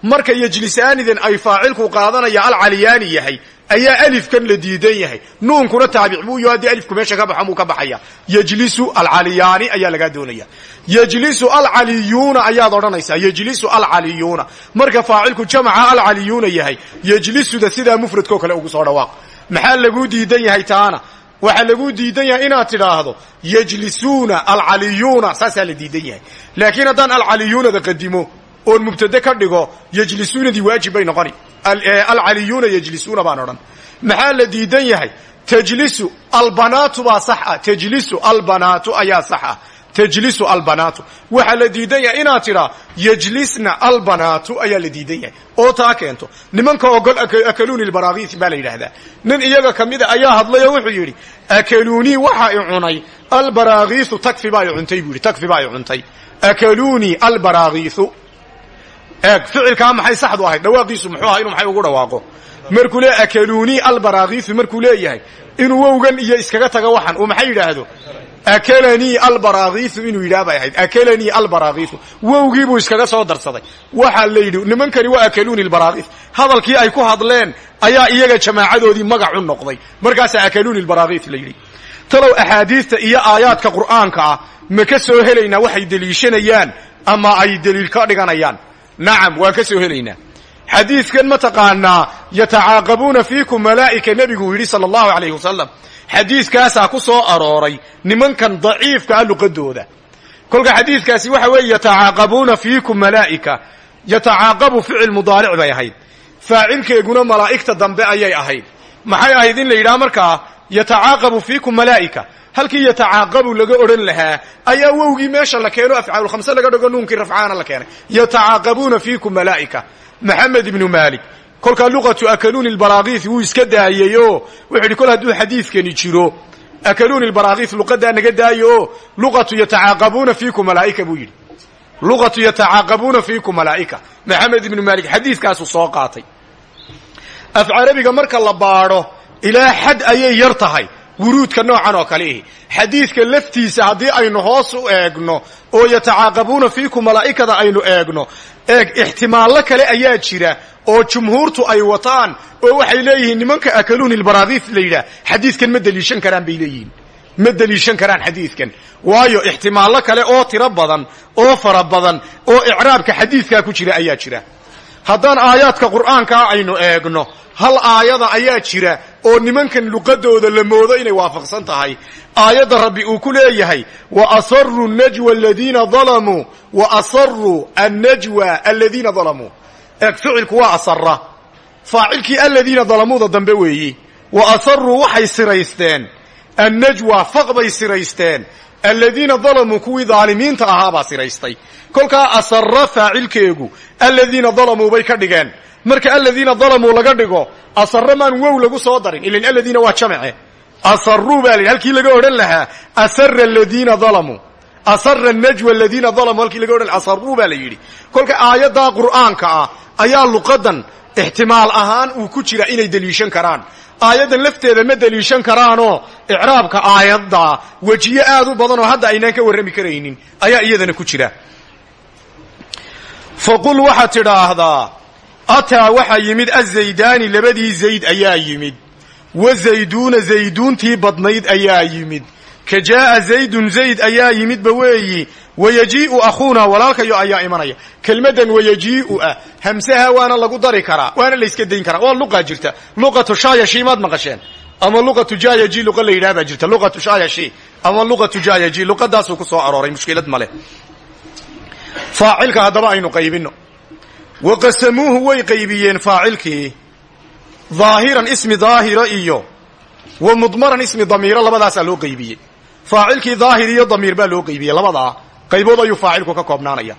Marka yejlisaanidan ay faacilku qaadanaya alcaliyaani yahay ayaa alifkan la diidan yahay. Nuunkuna taabic buu yo haddii alifku meesha ka baxo muu ka baxaya. Yejlisu alcaliyaani ayaa lagaa doonaya. Yejlisu alcaliyuuna ayaad odhanaysaa. Yejlisu alcaliyuuna. Marka faacilku jamaca alcaliyuuna yahay yejlisuda sidaa mufradkao kale ugu soo dhawaaq. Maxaa laguu diidan yahay taana? Waxaa laguu diidan yahay inaad tidhaahdo yejlisuuna alcaliyuuna. Saasaa la diidan yahay. Laakiin haddaan alcaliyuunada qadimo oon mubtade ka dhigo yejlisuunadii waajib bay noqoni alcaliyuuna yejlisuuna baan odhan. Maxaa la diidan yahay? Tajlisu albanaatu baa sax ah tajlisu albanaatu ayaa sax ah tajlisu albanaatu. Waxaa la diidan yahay inaad tidhaa yejlisna albanaatu ayaa la diidan yahay. Oo taa keento. Nimanka ogol akaluuni lbaraakiis baa la yidhaahdaa. Nin iyaga ka mida ayaa hadlay oo wuxuu yidhi akaluunii waxa i cunay. Albaraakiisu takfi baa i takfi baa i cuntay. Akaluunii albaraakiisu eeg ficilkaa maxay saxdu ahayd? Dhawaaqiisu muxuu ahaa inuu maxay ugu dhawaaqo? Markuu le akaluunii albaraakiisu markuu leeyahay inuu wowgan iyo iskaga tago waxan uu maxay yidhaahdo? Akalanii albaraakiisu inuu yidhaah bay ahayd. Akalanii albaraakiisu buu iskaga soo darsaday. Waxaa la nimankani waa akaluuni albaraakiis hadalkii ay ku hadleen ayaa iyaga jamaacadoodii magac u noqday. Markaasaa akaluuni albaraakiis la yidhi. Talow iyo aayaadka qur'aanka ah ma ka soo helaynaa waxay deliishanayaan ama ay deliil ka dhiganayaan nacam waan ka soo helaynaa. Xadiidkan ma taqaanaa yatacaaqabuuna fiikum malaa'ika nebiguu yidhi sala allahu alayh wasalam xadiidkaasaa ku soo arooray nimankan daciifka ah luqadooda. Kolka xadiidkaasi waxa weeye yatacaaqabuuna fiikum malaa'ika. Yatacaaqabu ficil mudaaric bay ahayd. Faacilkeeguna malaa'igta dambe ayay ahayd. Maxay ahayd in la yidhaha markaa yatacaaqabu fiikum malaa'ika halkii yatacaaqabu laga odhan lahaa ayaa wowgii meesha la keeno afcaalulkhamse laga dhigo nuunkii rafcaana la keenay. Yatacaaqabuuna fiikum malaa'ika. Maxamed ibnu maalik. Kolkaa luqatu akaluuni lbaraakiis wuu iska daayey oo wuxuu idhi kol hadduu xadiidkani jiro akaluuni lbaraakiis luqadaa naga daayo oo luqatu yatacaaqabuuna fiikum malaa'ika buu yidhi. Luqatu yatacaaqabuuna fiikum malaa'ika. Maxamed ibnu maalik xadiidkaasuu soo qaatay. Af carabiga marka la baadho ilaa xad ayay yar tahay wuruudka noocan oo kale. Ihi xadiidka laftiisa haddii aynu hoos u eegno oo yatacaaqabuuna fiikum malaa'ikada aynu eegno eeg ixtimaallo kale ayaa jira oo jumhuurtu ay wataan oo waxay leeyihiin nimanka akaluuni lbaraadiis la yidhaah xadiidkan ma deliishan karaan bay leeyihiin. Ma deliishan karaan xadiidkan. Waayo ixtimaallo kale oo tiro badan oo fara badan oo icraabka xadiidkaa ku jira ayaa jira haddaan aayaadka qur'aankaa aynu eegno hal aayada ayaa jira oo nimankan luqadooda la moodo inay waafaqsan tahay? Aayadda rabbi uu ku leeyahay wa asaruu najwa aladiina dalamuu wa asaruu annajwa aladiina dalamuu eeg ficilku waa asara faacilkii aladiina dalamuuda dambe weeyi. Wa asaruu waxay siraysteen. Annajwa faq bay siraysteen aladiina dalamuu kuwii daalimiinta ahaabaa siraystay. Kolkaa asara faacilkeegu aladiina dalamuu bay ka dhigeen. Marka aladiina dalamuu laga dhigo asare maan wow lagu soo darin. Ilan aladiina waa jamce asaruu baa la halkii laga odhan lahaa asara aladiina dalamuu asara najwa aladiina dalamuu halkii laga odhan asaruu baa la yidhi. Kolka aayaddaa qur'aanka ah ayaa luqadan ixtimaal ahaan uu ku jira inay deliishan karaan aayaddan lafteeda ma deliishan karaanoo icraabka aayadda wejiyo aad u badan oo hadda aynaan ka warrami karaynin ayaa iyadana ku jira. Faqul waxaad tidhaahdaa ataa waxaa yimid azaydaani labadii zayd ayaa yimid. Wa zayduuna zayduuntii badnayd ayaa yimid ka jaa'a zaydun zayd ayaa yimidba weeyi wayajii'u akhuuna walaalkayo ayaa imanaya. Kelmaddan wayajii'u ah hamsaha waana lagu dari karaa waana layska dayn karaa. Waa luqaa jirta. Luqatu shaayashi maad maqasheen. Ama luqatu jaayaji luqa la yidhaha baa jirta. Luqatu shaayashi ama luqatu jaayaji luqadaasuu ku soo arooray. Mushkilad male faacilka haddaba aynu qaybinno. Wa qasamuuhu way qaybiyeen faacilkii. Daahiran ismi daahira iyo wa mudmaran ismi damiiro labadaasaa loo qaybiyey faacilkii daahir iyo damiir baa loo qaybiyey labadaa qaybood ayuu faacilku ka koobnaanaya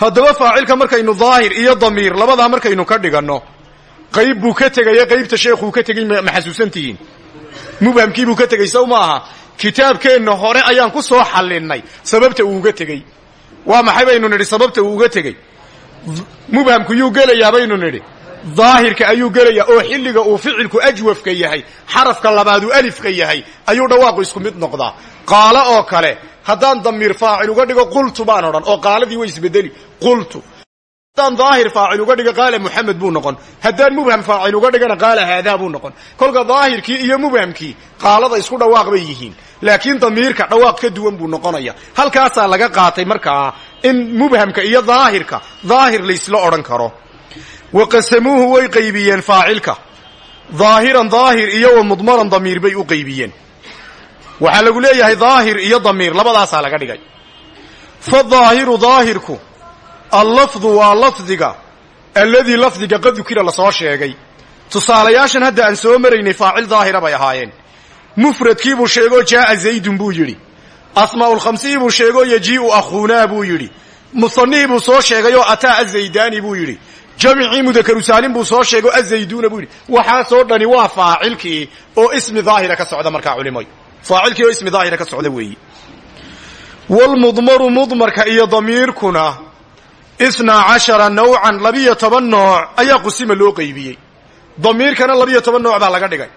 haddaba faacilka markaynu daahir iyo damiir labadaa markaynu ka dhiganno qayb buu ka tegaya qaybta sheekhuu ka tegey ma xasuusantihiin. Mubhamkiibuu ka tegey sow ma aha kitaabkeenna hore ayaan ku soo xallinnay sababta uu uga tegey waa maxay baynu nidhi sababta uu uga tegey mubhamku yuu gelayaa baynu nidhi daahirka ayuu gelayaa oo xilliga uu ficilku ajwafka yahay xarafka labaadu alifka yahay ayuu dhawaaqu isku mid noqdaa. Qaalo oo kale haddaan damiir faacil uga dhigo qultu baan odhan oo qaaladii way isbedeli qultu. Haddaan daahir faacil uga dhigo qaala muxamed buu noqon. Haddaan mubham faacil uga dhigana qaala haadaa buu noqon. Kolka daahirkii iyo mubhamkii qaalada isku dhawaaq bay yihiin. Laakiin damiirka dhawaaq ka duwan buu noqonaya. Halkaasaa laga qaatay markaa in mubhamka iyo daahirka daahir laysla odhan karo wa qasamuuhu way qaybiyeen faacilka. Daahiran daahir iyo wa mudmaran damiir bay u qaybiyeen. Waxaa lagu leeyahay daahir iyo damiir labadaasaa laga dhigay. Fadaahiru daahirku allafdu waa lafdiga alladii lafdiga qad dukira la soo sheegay. Tusaalayaashan hadda aan soo maraynay faacil daahira bay ahaayeen. Mufradkiibuu sheegoo jaa'a zaydun buu yidhi. Asmaa'ulkhamsihii buu sheegoo yajii'u akhuunaa buu yidhi. Musanihii buu soo sheegay oo ataa azaydaani buu yidhi jamicii mudakaru saalim buu soo sheegay oo azayduuna buu yidhi waxaasoo dhani waa faacilkii oo ismi daahira ka socda markaa culimay faacilkii oo ismi daahira ka socda weeyi wlmudmaru mudmarka iyo damiirkuna isnaa cashara nawcan labiyo toban nooc ayaa qusima loo qaybiyey damiirkana labiyo toban nooc baa laga dhigay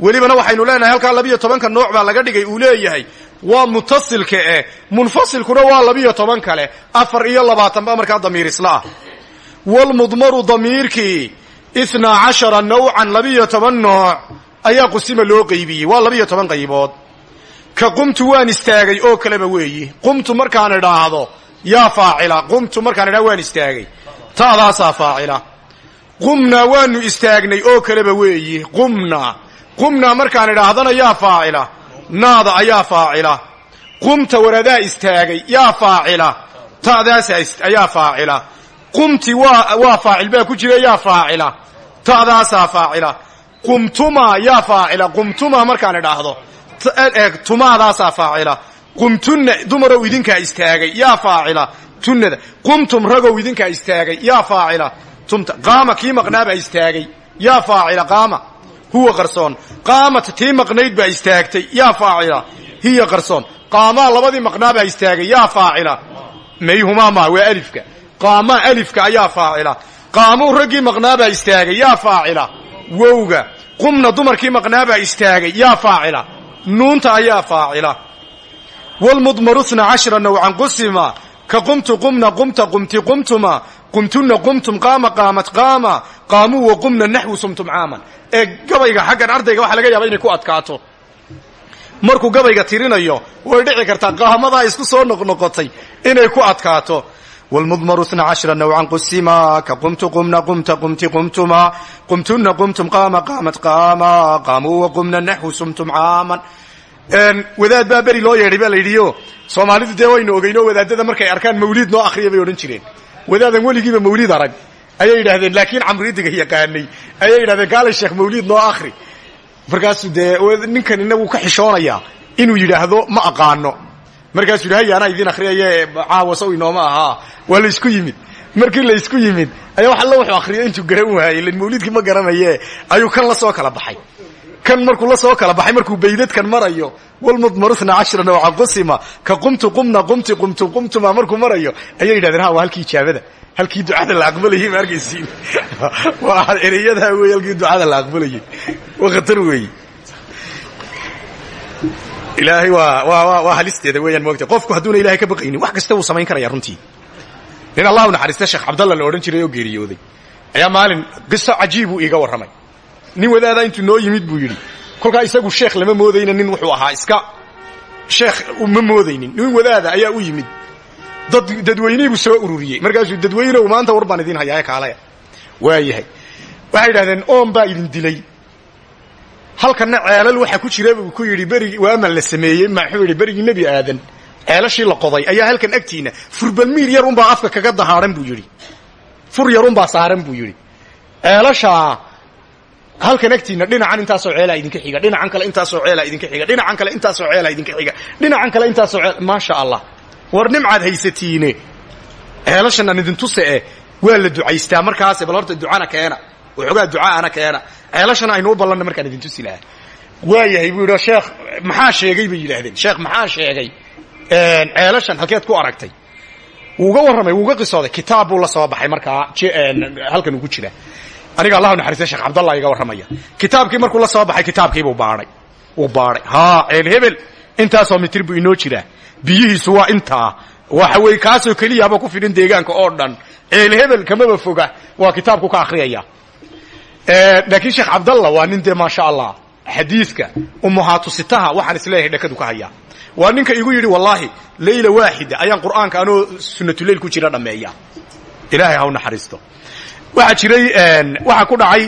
welibana waxaynu leenahay halkaa labiyo tobanka nooc baa laga dhigay uu leeyahay waa mutasilka eh munfasilkuna waa labiyo toban kale afar iyo labaatan baa markaa damiir isla ah wlmudmaru damiirkii isnaa cashara nawcan labiyo toban nooc ayaa qusima loo qaybiyey waa labiyo toban qaybood ka qumtu waan istaagay oo kaleba weeyi qumtu markaan idhaahdo yaa faacila qumtu markaan idhahdo waan istaagay taadaasaa faacila qumnaa waanu istaagnay oo kaleba weeyi qumnaa qumnaa markaan idhaahdana yaa faacila naada ayaa faacila qumta waradaa istaagay yaa faacila ta'daasa ayaa faacila qumti waa faacil baa ku jira yaa faacila. Ta'daasaa faacila. Qumtumaa yaa faacila. Qumtumaa markaan idhaahdo. Tumaadaasaa faacila. Qumtunna dumarow idinkaa istaagay yaa faacila. Tunnada. Qumtum ragow idinkaa istaagay yaa faacila. Tumta qaama kii maqnaa baa istaagay yaa faacila. Qaama huwa qarsoon. Qaamat tii maqnayd baa istaagtay yaa faacila. Hiya qarsoon. Qaamaa labadii maqnaa baa istaagay yaa faacila. Mayhumaa maa waa qaamaa alifka ayaa faacila. Qaamuu raggii maqnaabaa istaagay yaa faacila. Wowga qumna dumarkii maqnaabaa istaagay yaa faacila. Nuunta ayaa faacila. Wlmudmaru na cashra nawcan qusima. Ka qumtu qumna qumta qumti qumtuma. Qumtuna qumtum qaama qaamat qaama. Qaamuu wa qumna naxwu sumtum caaman. Ee gabayga xaggan ardayga waxaa laga yaaba inay ku adkaato. Markuu gabayga tirinayo way dhici kartaa qaamadaa isku soo noqnoqotay inay ku adkaato wlmudmaru na cashra nawcan qusima ka qumtu qumna qumta qumti qumtuma qumtuna qumtum qaama qaamat qaama qaamuu wa qumna naxwu sumtum caaman wadaad baa beri loo yeedhay baa la yidhio soomaalidu markay arkaan mawliid noo akhriya bay odhan jireen wadaadan weligiiba mawliid arag ayay yidhahdeen laakiin camridiga yaqaanay ayay yidhahdeen kaalay sheekh mawliid noo akhri markaasuu dee ninkan inagu ka xishoonayaa inuu yidhaahdo ma aqaano markaasuu yidhi haya anaa idiin akhriyaye caawa saw inooma ahaa waa la isku yimid. Markii la isku yimid ayaa wax alla wuxuu akhriyo intuu garan waayey lan mawliidkii ma garanaye ayuu kan la soo kala baxay. Kan markuu la soo kala baxay markuu baydadkan marayo wlmudmaruna cashra nawca qusima ka qumtu qumna qumti qumtu qumtuma markuu marayo ayay yidhahdeen ha waa halkii ijaabada halkii ducada la aqbalayay ma arkaysiin (laughs) waa ereyada wey halkii ducada la aqbalayay waa khatar weeye ilaahay waa halisteeda weeyaan moogta qofku hadduuna ilahay ka baqaynin wax kasta wuu samayn karaya runtii. Nin allah u naxariista sheekh cabdalla la odhan jiray oo geeriyooday. Ayaa maalin qiso cajiibuu iiga warramay. Nin wadaada intuu noo yimid buu yidhi kolkaa isagu sheekh lama moodayna nin wuxuu ahaa iska. Sheekh ma moodaynin nin wadaada ayaa u yimid. Dad dadweynihii buu soo ururiyey. Markaasuu dadweynew maanta war baan idiin hayaa kaalaya. Waayahay. Waxay yidhahdeen oon baa idin dilay halkanna ceelal waxa ku jira buu ku yidhi berigi waaman la sameeyey. Maxuu yidhi berigii nebi aadan ceelashii la qoday. Ayaa halkan agtiina furbalmiir yar unbaa afka kaga dahaaran buu yidhi. Fur yar unbaa saaran buu yidhi. Ceelashaa halkan agtiina dhinacan intaasoo ceelaa idinka xiga dhinacan kale intaasoo ceelaa idinka xiga dhinacan kale intaasoo ceelaa idinka xiga dhinacan kale intaasoo ceel maasha allah. War nimcaad haysatiine. Ceelashan idin tuse waa la ducaystaa markaase bal ducana keena waxoogaa ducaana keena. Ceelashana aynu u ballanna markaan idin tusi lahaa. Waayahay buu yidhi sheekh maxaa sheegay? Bay yidhaahdeen. Sheekh maxaa sheegay? Ceelashan halkeed ku aragtay. Wuuga warramay wuuga qisooday. Kitaab buu la soo baxay markaa halkan ugu jira. Aniga allahu naxariista sheekh cabdallah iga warramaya. Kitaabkii markuu la soo baxay kitaabkiibuu baadhay wuu baadhay haa ceel hebel intaasoo mitir buu inoo jiraa. Biyihiisu waa intaa. Waxa weeye kaasoo keliyaaba ku fidhin deegaanka oo dhan. Ceel hebel kamaba foga. Waa kitaabku ka akhriyaya laakiin sheekh cabdallah waa nin dee maasha allah xadiidka umuhaatu sitaha waxaan is leeyahay dhakadu ka hayaa waa ninka igu yidhi wallaahi leyla waaxida ayaan qur'aanka anoo sunnatuleyl ku jira dhammeeya ilaahay ha u naxariisto. Waxaa jiray waxaa ku dhacay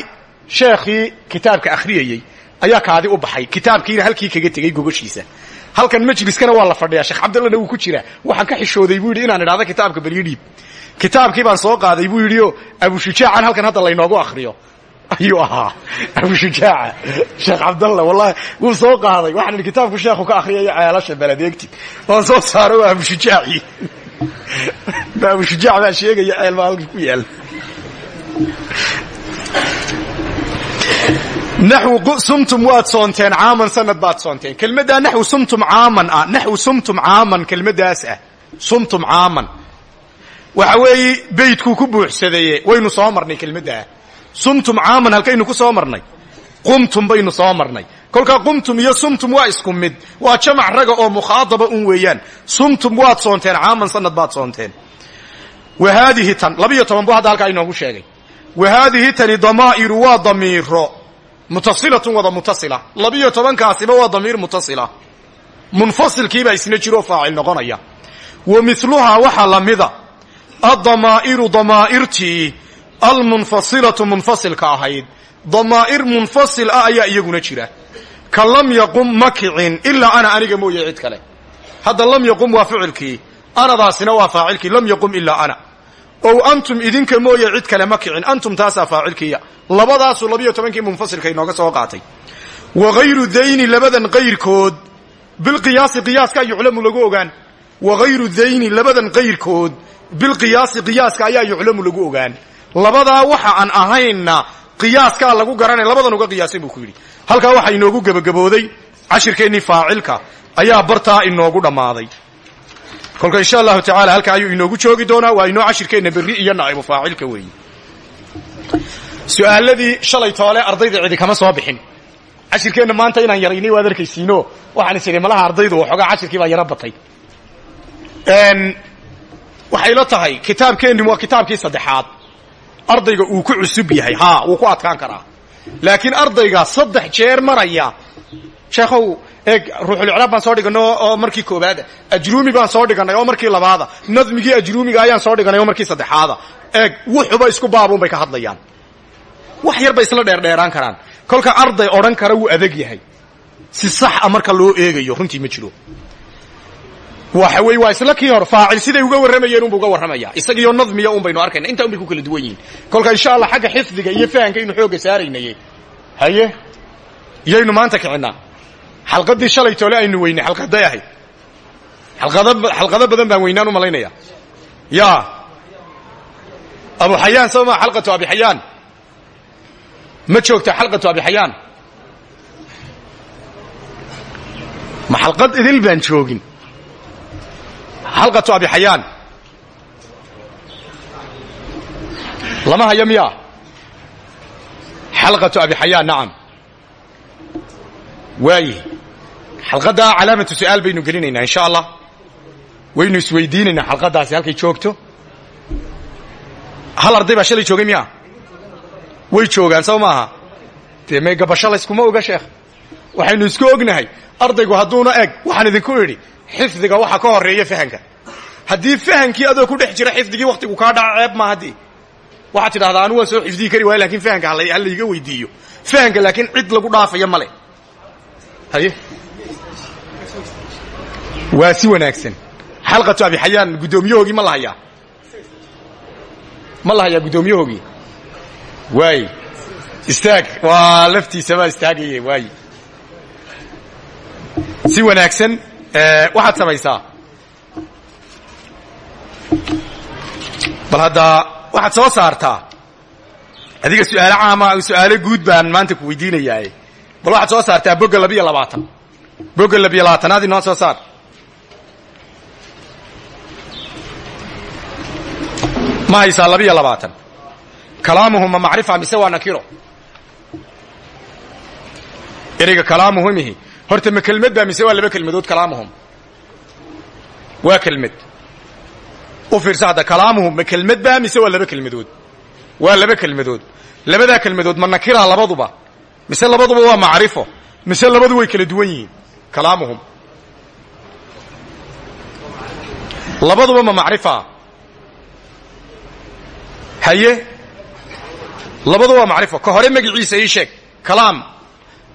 sheekhii kitaabka akhriyayey ayaa kaadi u baxay. Kitaabkiina halkii kaga tegey gogoshiisa. Halkan majliskana waa la fadhiyaa. Sheekh cabdallana wuu ku jiraa waxaan ka xishooday buu yidhi inaan idhahdo kitaabka balyidhiib kitaabkii baan soo qaaday buu yidhi o abushujaacan halkan hadda laynoogu akriyo ayuu ahaa abushujaaca sheekh cabdalla wallahi wuu soo qaaday waxaan kitaabku sheekhu ka akriyayo ceelasha baladeegti waan soo saaro waa abushujaaci ma abushujaac baa sheegaya ceel baa halka ku yaalla naxwu sumtum waad soonteen caaman sanad baad soonteen kelmaddaa naxwu sumtum caaman ah naxwu sumtum caaman kelmaddaas ah sumtum caaman waxa weeye beydkuu ku buuxsadaye waynu soo marnay kelmaddaa sumtum caaman halkaynu ku soo marnay. Qumtum baynu soo marnay. Kolkaa qumtum iyo sumtum waa isku mid. Waa jamac raga oo mukhaadaba un weeyaan. Sumtum waad soonteen caaman sanad baad soonteen. Wa haadihi tan labiyo toban buu hadda halkaa inoogu sheegay. Wa haadihi tani damaa'iru waa damiiro mutasilatun wada mutasila. Labiyo tobankaasiba waa damiir mutasila. Munfasilkiibaa isna jiroo faacil noqonaya. Wa miluhaa waxaa la mida. Addamaa'iru damaa'irtii almunfasilatu munfasilka ahayd. Damaa'ir munfasil ah ayaa iyaguna jira. Ka lam yaqum ma kicin ilaa ana aniga mooye cid kale. Hadda lam yaqum waa ficilkii anadaasina waa faacilkii lam yaqum ilaa ana. Ow antum idinka mooye cid kale ma kicin antum taasaa faacilkiiya. Labadaasuu labiyo tobankii munfasilka inooga soo qaatay. Wa hayru dayni labadan kayrkood bilqiyaasi qiyaaska yuclamu lagu ogaan. Wa hayru dayni labadan kayrkood bilqiyaasi qiyaaska ayaa yuclamu lagu ogaan labadaa waxa aan ahaynna qiyaaskaa lagu garanaya labadan uga qiyaasay buu ku yidhi. Halkaa waxaa inoogu gebagabooday cashirkeennii faacilka ayaa bartaa inoogu dhammaaday. Kolka insha allahu tacala halkaa ayuu inoogu joogi doonaa waa inoo cashirkeenna berri iyo naa'ibu faacilka weeye su'aaladii shalay toole ardayda cidi kama soo bixin. Cashirkeenna maanta inaan yaraynay waad arkaysiino waxaan is malaha ardaydu waxoogaa cashirkii baa yaro batay. Waxay la tahay kitaabkeenni waa kitaabkii saddexaad ardayga uu ku cusub yahay. Haa wuu ku adkaan karaa. Laakiin ardayga saddex jeer maraya sheekhow eeg ruuxulicraab baan soo dhiganay oo markii koobaada ajruumi baan soo dhiganay oo markii labaada nadmigii ajruumiga ayaan soo dhiganay oo markii saddexaada eeg wuxuba isku baabuun bay ka hadlayaan. Wax yar bay isla dheerdheeraan karaan. Kolka arday odhan kara wuu adag yahay. Si sax a marka loo eegayo runtii ma jiro waxa wey waa isla kii hor faacil siday uga warramayeen unbu uga warramaya. Isagiyo nadmiya un baynu arkayna. Intaa un bay ku kala duwan yihiin kolka insha allah xagga xifdiga iyo fahankaynu xoogga saaraynaye. Haye? Iyaynu maanta kicinaa. Xalqadii shalay toole aynu weynay xalqaday ahayd. Xalqado badan baan weynaan u malaynaya. Ya. Abu xayaan soo maa xalqatu abi xayaan ma joogta xalqatu abi xayaan ma xalqad idil baan joogin xalqatu abi xayaan lama hayo miya. Xalqatu abi xayaan nacam waaye xalqaddaa calaamatu su'aal baynu gelinaynaa insha allah waynu isweydiinaynaa xalqaddaasi halkay joogto. Hal arday baa shalay joogay miya? Way joogaan soo maaha? Dee may gabasho layskuma oga sheekh. Waxaynu isku ognahay ardaygu hadduuna eg waxaan idinku idhi xifdiga waxa ka horreeya fahanka. Haddii fahankii adoo ku dhex jira xifdigii waktigu kaa dhaca ceeb ma haddii. Waxaad tidhahdaa soo xifdiyi kari waaya laakiin fahanka halayga weydiiyo. Fahanka laakiin cid lagu dhaafaya male haye? Waa wanaagsan. Xalqatu abi xayaan guddoomiyahoogii ma la ma la hayaa guddoomiyahoogii? Waay. Istaag. Waa laftiisabaa istaagaye waay. Si wanaagsan waxaad samaysaa. Bal hadda waxaad soo saartaa. Adiga su'aalo caama su'aalo guud baan maanta ku weydiinayaaye bal waxaad soo saartaa bogga labiyo labaatan. Bogga labiyo labaatanaad inoo soo saar. Ma haysaa labiyo labaatan. Kalaamuhum ma macrifa mise waa nakiro? Ereyga kalaamuhumihi horta ma kelmad baa mise waa laba kelmadood kalaamuhum? Waa kelmad. U fiirsa hadda ma kelmad baa mise waa laba kelmadood? Waa laba kelmadood. Labadaa kelmadood ma nakira labaduba? Mise labaduba waa macrifo? Mise labadu way kala duwan yihiin? Kalaamuhum. Labaduba ma macrifa. Haye? Labadu waa macrifo. Ka hore magiciisa ii sheeg. Kalaam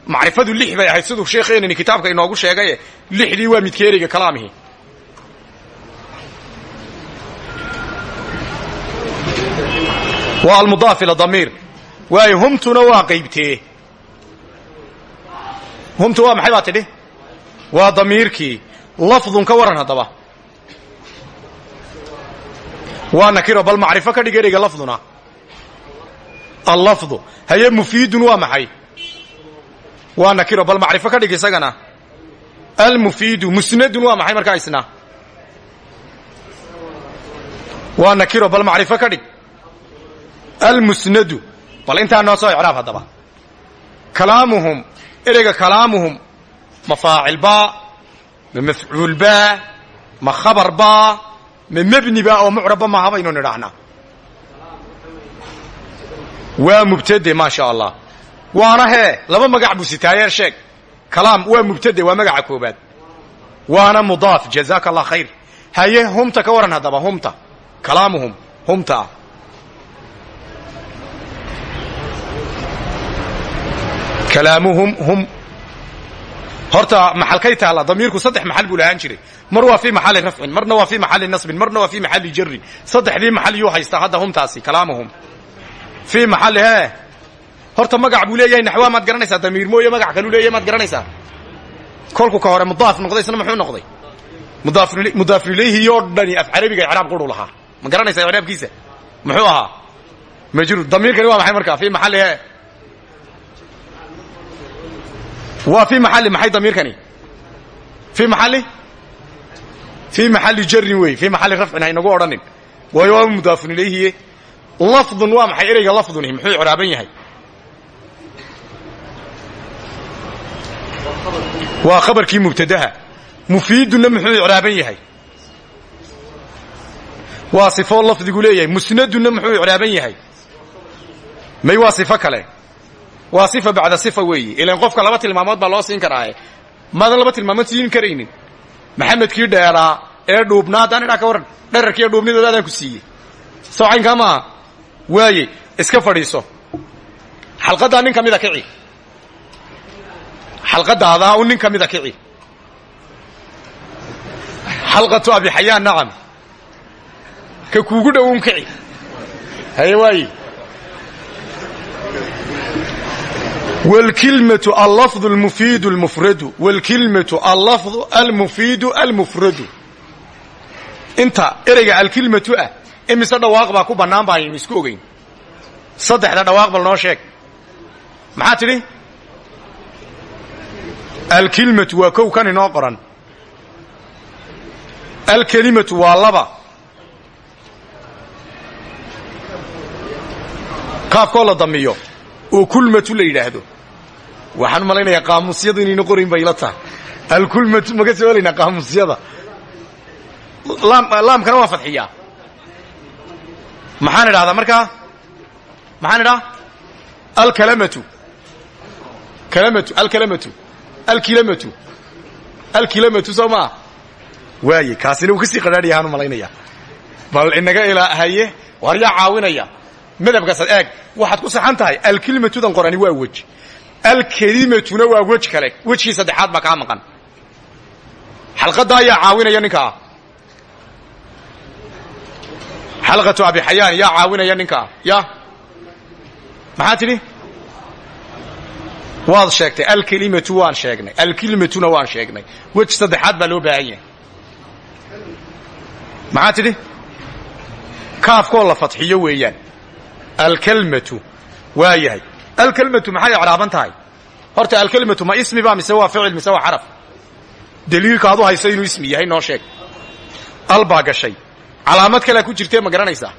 macrifadu lix bay ahayd siduu sheekheenani kitaabka inoogu sheegaye lixdii waa midka ereyga kalaamihii waa almudaaf ila damiir. Waayo humtuna waa qaybtee humtu waa maxay baa tidhi? Waa damiirkii. Lafdun ka waran haddaba. Waa nakiro bal macrifo ka dhig ereyga lafduna. Allafdu haye mufiidun waa maxay waa nakiro bal macrifo ka dhig isagana. Almufiidu musnadun waa maxay markaa isna? Waa nakiro bal macrifo ka dhig. Almusnadu bal intaa noo soo icraab haddaba. Kalaamuhum ereyga kalaamuhum ma faacil baa ma ma khabar baa ma mebni baa oo mucrabba maaha baynu nidhaahnaa waa mubtade maa sha allah waana hee laba magac buu sitaayeer sheeg. Kalaam waa mubtade waa magaca koobaad. Waana mudaaf jazaaka allah khayr. Haye humta ka waran haddaba humta. Kalaamuhum humta. Kalaamuhum hum. Horta maxalkay taalla damiirku saddex maxal buu lahaan jiray. Mar waa fii maxali rafcin marna waa fii maxali nasbin marna waa fii maxali jarin saddexdii maxal yuu haystaa hadda humtaasi kalaamuhum. Fii maxali hee horta magac buu leeyahay naxwaa maad garanaysaa damiir mooye magac kaluu leeyahay maad garanaysaa. Kolku ka hore mudaaf noqday isna muxuu noqday? Mudaaf ilayhi oo dhani af carabiga icraab quru lahaa. Ma garanaysaa icraabkiisa muxuu ahaa? Majruur damiirkani waa maxay markaa? Fii maxalli he waa fii maxalli maxay damiirkani? Fii maxalli? Fii maxalli jarin wey fii maxalli rafcin haynagu odhanin. Waayo waa mudaafun ilayhiye lafdun waa maxay ereyga lafduni muxuu icraaban yahay waa khabarkii mubtadaha. Mufiidunna muxuu icraaban yahay. Waa sifo lafdigu leeyahay. Musnadunna muxuu icraaban yahay. May waa kale. Waa sifa sifa weeye ilan qofka laba tilmaamood baa loo siin karaaye maadan laba tilmaamood siin karaynin. Maxamedkii dheeraa ee dhuubnaa haddaan idhaa ka warran. Dherarkiiyo dhuubnidooda adaan ku siiyey. Soo caynkaa maaha waaye iska fadhiiso. Xalqaddaa nin ka mida xalqadaada u nin ka mida kici. Xalqatu abixayaan nacam. Ka kuugu dhow un kici. Haye waaye wlkilmatu allafdu almufiidu almufradu wlkilmatu allafdu almufiidu almufradu inta ereyga alkilmatu ah imise dhawaaq baa ku bannaan baa ayaynu ogeyn. Saddexda dhawaaq bal noo sheeg. Maxaa tidhi? Alkilmatu waa kow kan inoo qoran. Alkelimatu waa laba. Kaafkoo la damiyo oo kulmatu la yidhaahdo. Waxaan malaynayaa qaamuusyadu inayna qorayn bay ila tahay. Alkulmatu maga soo helaynaa qaamuusyada laamkana waa fadxiyaa. Maxaan idhahdaa markaa maxaan idhaha alkalamatu. Kalamatu alkilamatu. Alkilamatu soo maa waaye kaasina uu ka sii qadhaadhayahaan u malaynayaa bal inaga ilaa haye waar yaa caawinaya. Madhabkaas eeg waxaad ku saxan tahay alkelimatudan qorani waa wej alkelimatuna waa wej kale wejkii saddexaad baa kaa maqan. Xalqadda ayaa caawinaya ninkaa? Xalqatu abixayaan yaa caawinaya ninkaa? Ya maxaa tidhi waad sheegtay alkelimatu waan sheegnay. Alkelimatuna waan sheegnay. Wej saddexaad baa loo baahan yahay. Maxaa tidhi? Kaafkoo la fadxiyo weeyaan. Alkalmatu waa yahay. Alkalmatu maxay icraaban tahay? Horta alkalmatu ma ismi ba mise waa ficil mise waa xaraf. Daliilka adu hayso inuu ismi yahay noo sheeg. Al baa gashay. Calaamad kalea ku jirtee ma garanaysaa?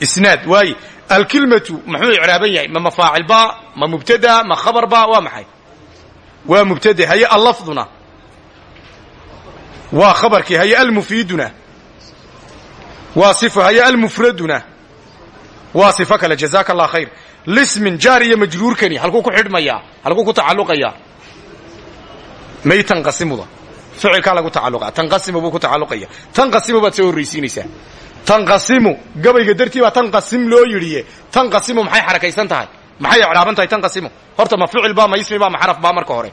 Isnaad waaye alkilmatu muxuu icraaban yahay ma mafaacil ba ma mubtada ma khabar ba waa maxay waa mubtade haye allafduna waa khabarkii haye almufiiduna waa sifo haye almufraduna waa sifo kale jazaaka allah khayr lismin jaar iyo majruurkani halkuu ku xidhmayaa halkuu ku tacalluqayaa may tanqasimuda ficilkaa lagu tacalluqa tanqasimu buu ku tacalluqaya tanqasimu baad soo horraysiinaysaa tanqasimu. Gabayga dartii baa tanqasim loo yidhiye. Tanqasimu maxay xarakaysan tahay? Maxay icraaban tahay tanqasimu? Horta ma ficil ba ma ismi ba ma xaraf ba marka hore.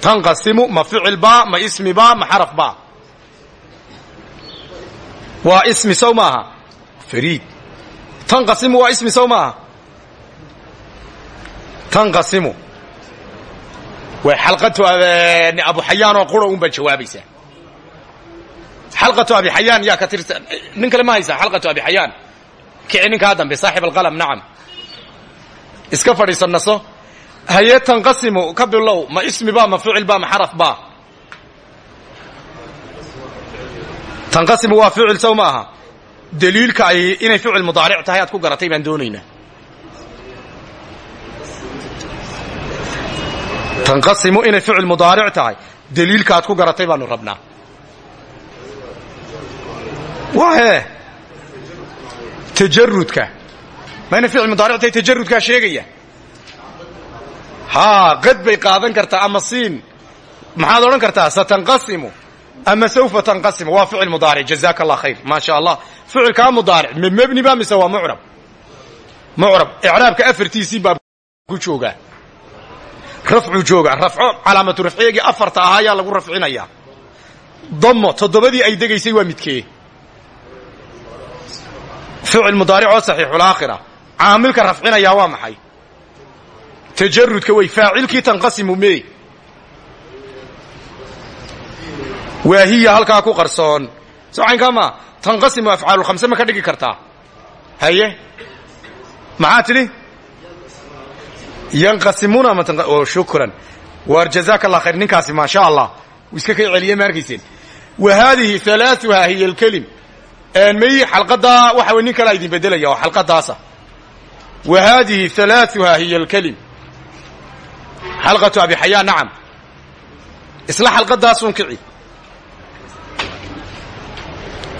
Tanqasimu ma ficil ma ismi ba ma xaraf ba waa ismi sow maaha tanqasimu waa ismi sow tanqasimu. Way xalqatu abuxayaan oo qura un baad jawaabaysaa xalqatu abixayaan yaa ka tirsan nin kale ma haysaa xalqatu abixayaan kici ninkaa dambe saaxib alqalam nacam iska fadhiiso naso. Haye tanqasimu ka bilow ma ismi ba ma ficil ba ma xaraf ba. Tanqasimu waa ficil sow maaha. Daliilka ay inay ficil mudaaric tahay aad ku garatay baan doonaynaa tanqasimu inay ficil mudaaric tahay. Daliilka aad ku garatay baanu rabnaa wahe tajarudka ma inay ficil mudaaric tahay tajarudkaa sheegaya haa qad bay qaadan kartaa ama siin maxaad odhan kartaa satanqasimu ama sawfa tanqasimu waa ficil mudaaric jazaaka allah khayr maa sha allah ficilkaa mudaaric ma mebni ba mise waa mucrab mucrab icraabka afartiisii baa ku joogaa rafcuu joogaa rafco calaamatu rafciyagii afarta ahaa ayaa lagu rafcinayaa damo toddobadii ay degaysay waa midkee ficil mudaaric oo saxiixulaakhira caamilka rafcinayaa waa maxay tajarudka wey faacilkii tanqasimu mee waahiya halkaa ku qarsoon socaynkaa maa tanqasimu afcaalulkhamse ma ka dhigi kartaa haye maxaa tidhi yanqasimuuna ma shukran waar jazaaka allah khayr ninkaasi maa sha allah iska kay celiye ma arkayseen wa haadihi alaauha hiya alkelim may xalqadaa waxa way nin idin bedelaya oo wa haadihi alaauha hiya alkelim xalqatu abi xayaa nacam. Isla xalqadaasun kici.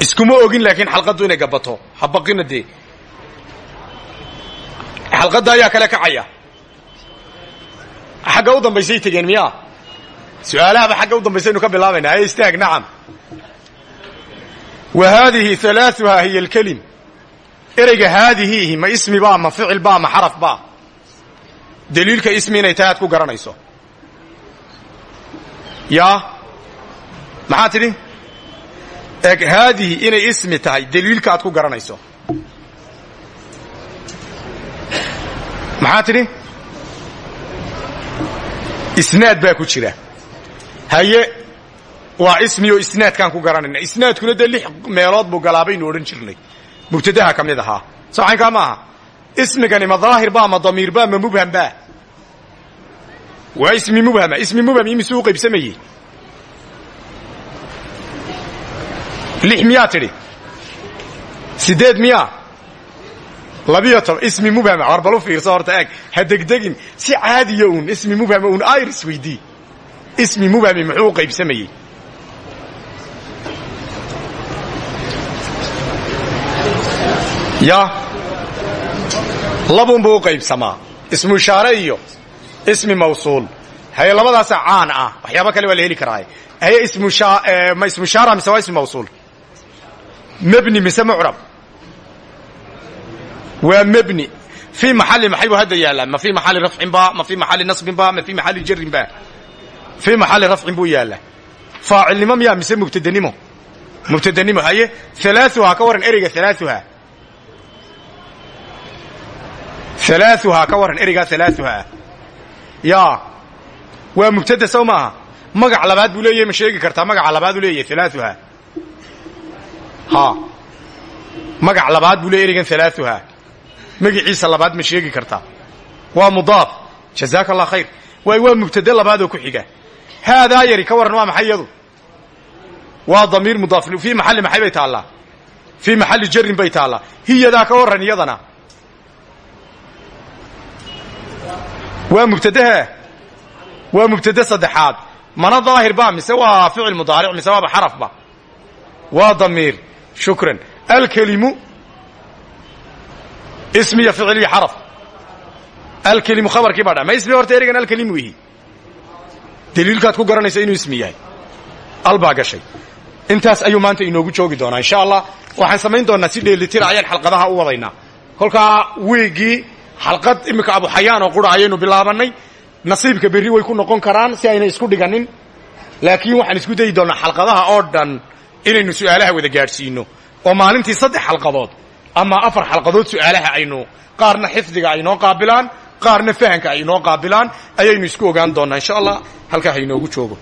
Iskuma ogin laakiin xalqaddu inay gabato. Habaqina dee. Xalqadda ayaa kale kacaya. Xagga u dambaysay tegeen miyaa su'aalahaba xagga u dambaysaynu ka bilaabayna. Haye istaag nacam wa haadihi alaauha hiya alkelim ereyga haadihiihi ma ismi baa ma ficil baa ma xaraf baa daliilka ismi inay tahay aad ku garanayso yaa maxaa tidhi eg haadihi inay ismi tahay daliilka aad ku garanayso maxaa tidhi isnaad baa ku jira haye waa ismi oo isnaadkaan ku garanayna. Isnaadkuna dee lix meelood buu galaabaynu odhan jirnay. Mubtadaha ka mid ahaa. Socaynkaa ma aha ismigani ma daahir baa ma damiir baa ma mubham baa? Waa ismi mubhama. Ismi mubham imisuu qaybsamayey. Lix miyaa tidhi? Siddeed miyaa? Ismi mubhama. War fiirso horta eeg ha si caadiya uun ismi mubhama uun iris weydii ismi mubhami muxuu qaybsamayey ya. Labuunbuu u qaybsamaa. Ismu ishaare iyo ismi mawsuul. Haye labadaasa caan ah. Waxyaaba kale waa la heli karaaye haye isma ismu ishaara mise waa ismi mawsuul? Mebni mise mucrab? Waa mebni fii maxali maxay buu hadda yaallaa ma fii maxali rafcin ba ma fii maxali nasbin ba ma fii maxali jarin ba fii maxali rafcin buu yaallaa faacilnimo miyaa mise mubtadanimo mubtadanimo haye? Alaauhaa ka waran ereyga alaauhaa alaauhaa ka waran ereygaa alaauhaa yaa waa mubtada sow maaha. Magac labaad buu leeyahay ma sheegi kartaa. Magaca labaad u leeyahay alaauhaa ha. Magac labaad buu leeyahy ereygan alaauhaa magiciisa labaad ma sheegi kartaa. Waa mudaaf. Jazaaka allah khayr. Waay waa mubtade labaadoo ku xiga. Haadaa yari ka waran waa maxay yadu? Waa damiir mudaaf. Fii maxalli maxay bay taallaa? Fii maxalli jarin bay taallaa. Hiyadaa ka waran iyadana waa mubtadaha. Waa mubtade saddexaad. Mana daahir ba mise waa ficil mudaaric mise waaba xarafba waa damiir. Shukran. Alkelimu. Ismiya ficil iyo xaraf. Alkelimu khabarkii baa dha ma ismi horta ereygan alkelimu ihi daliilkaad ku garanaysa inuu ismi yahay. Albaa gashay. Intaas ayuu maanta inoogu joogi doonaa insha allah. Waxaan samayn doonaa si dheelitira ayaan xalqadaha u wadaynaa. Kolkaa wiigii xalqad iminka abuxayaan oo qura ayaynu bilaabannay nasiibka berri way ku noqon karaan si ayna isku dhiganin. Laakiin waxaan isku dayi doonnaa xalqadaha oo dhan inaynu su'aalaha wada gaadhsiino. Oo maalintii saddex xalqadood ama afar xalqadood su'aalaha aynu qaarna xifdiga ay noo qaabilaan qaarna fahanka ay noo qaabilaan ayaynu isku ogaan doonnaa insha allah. Halkaa ha inoogu joogo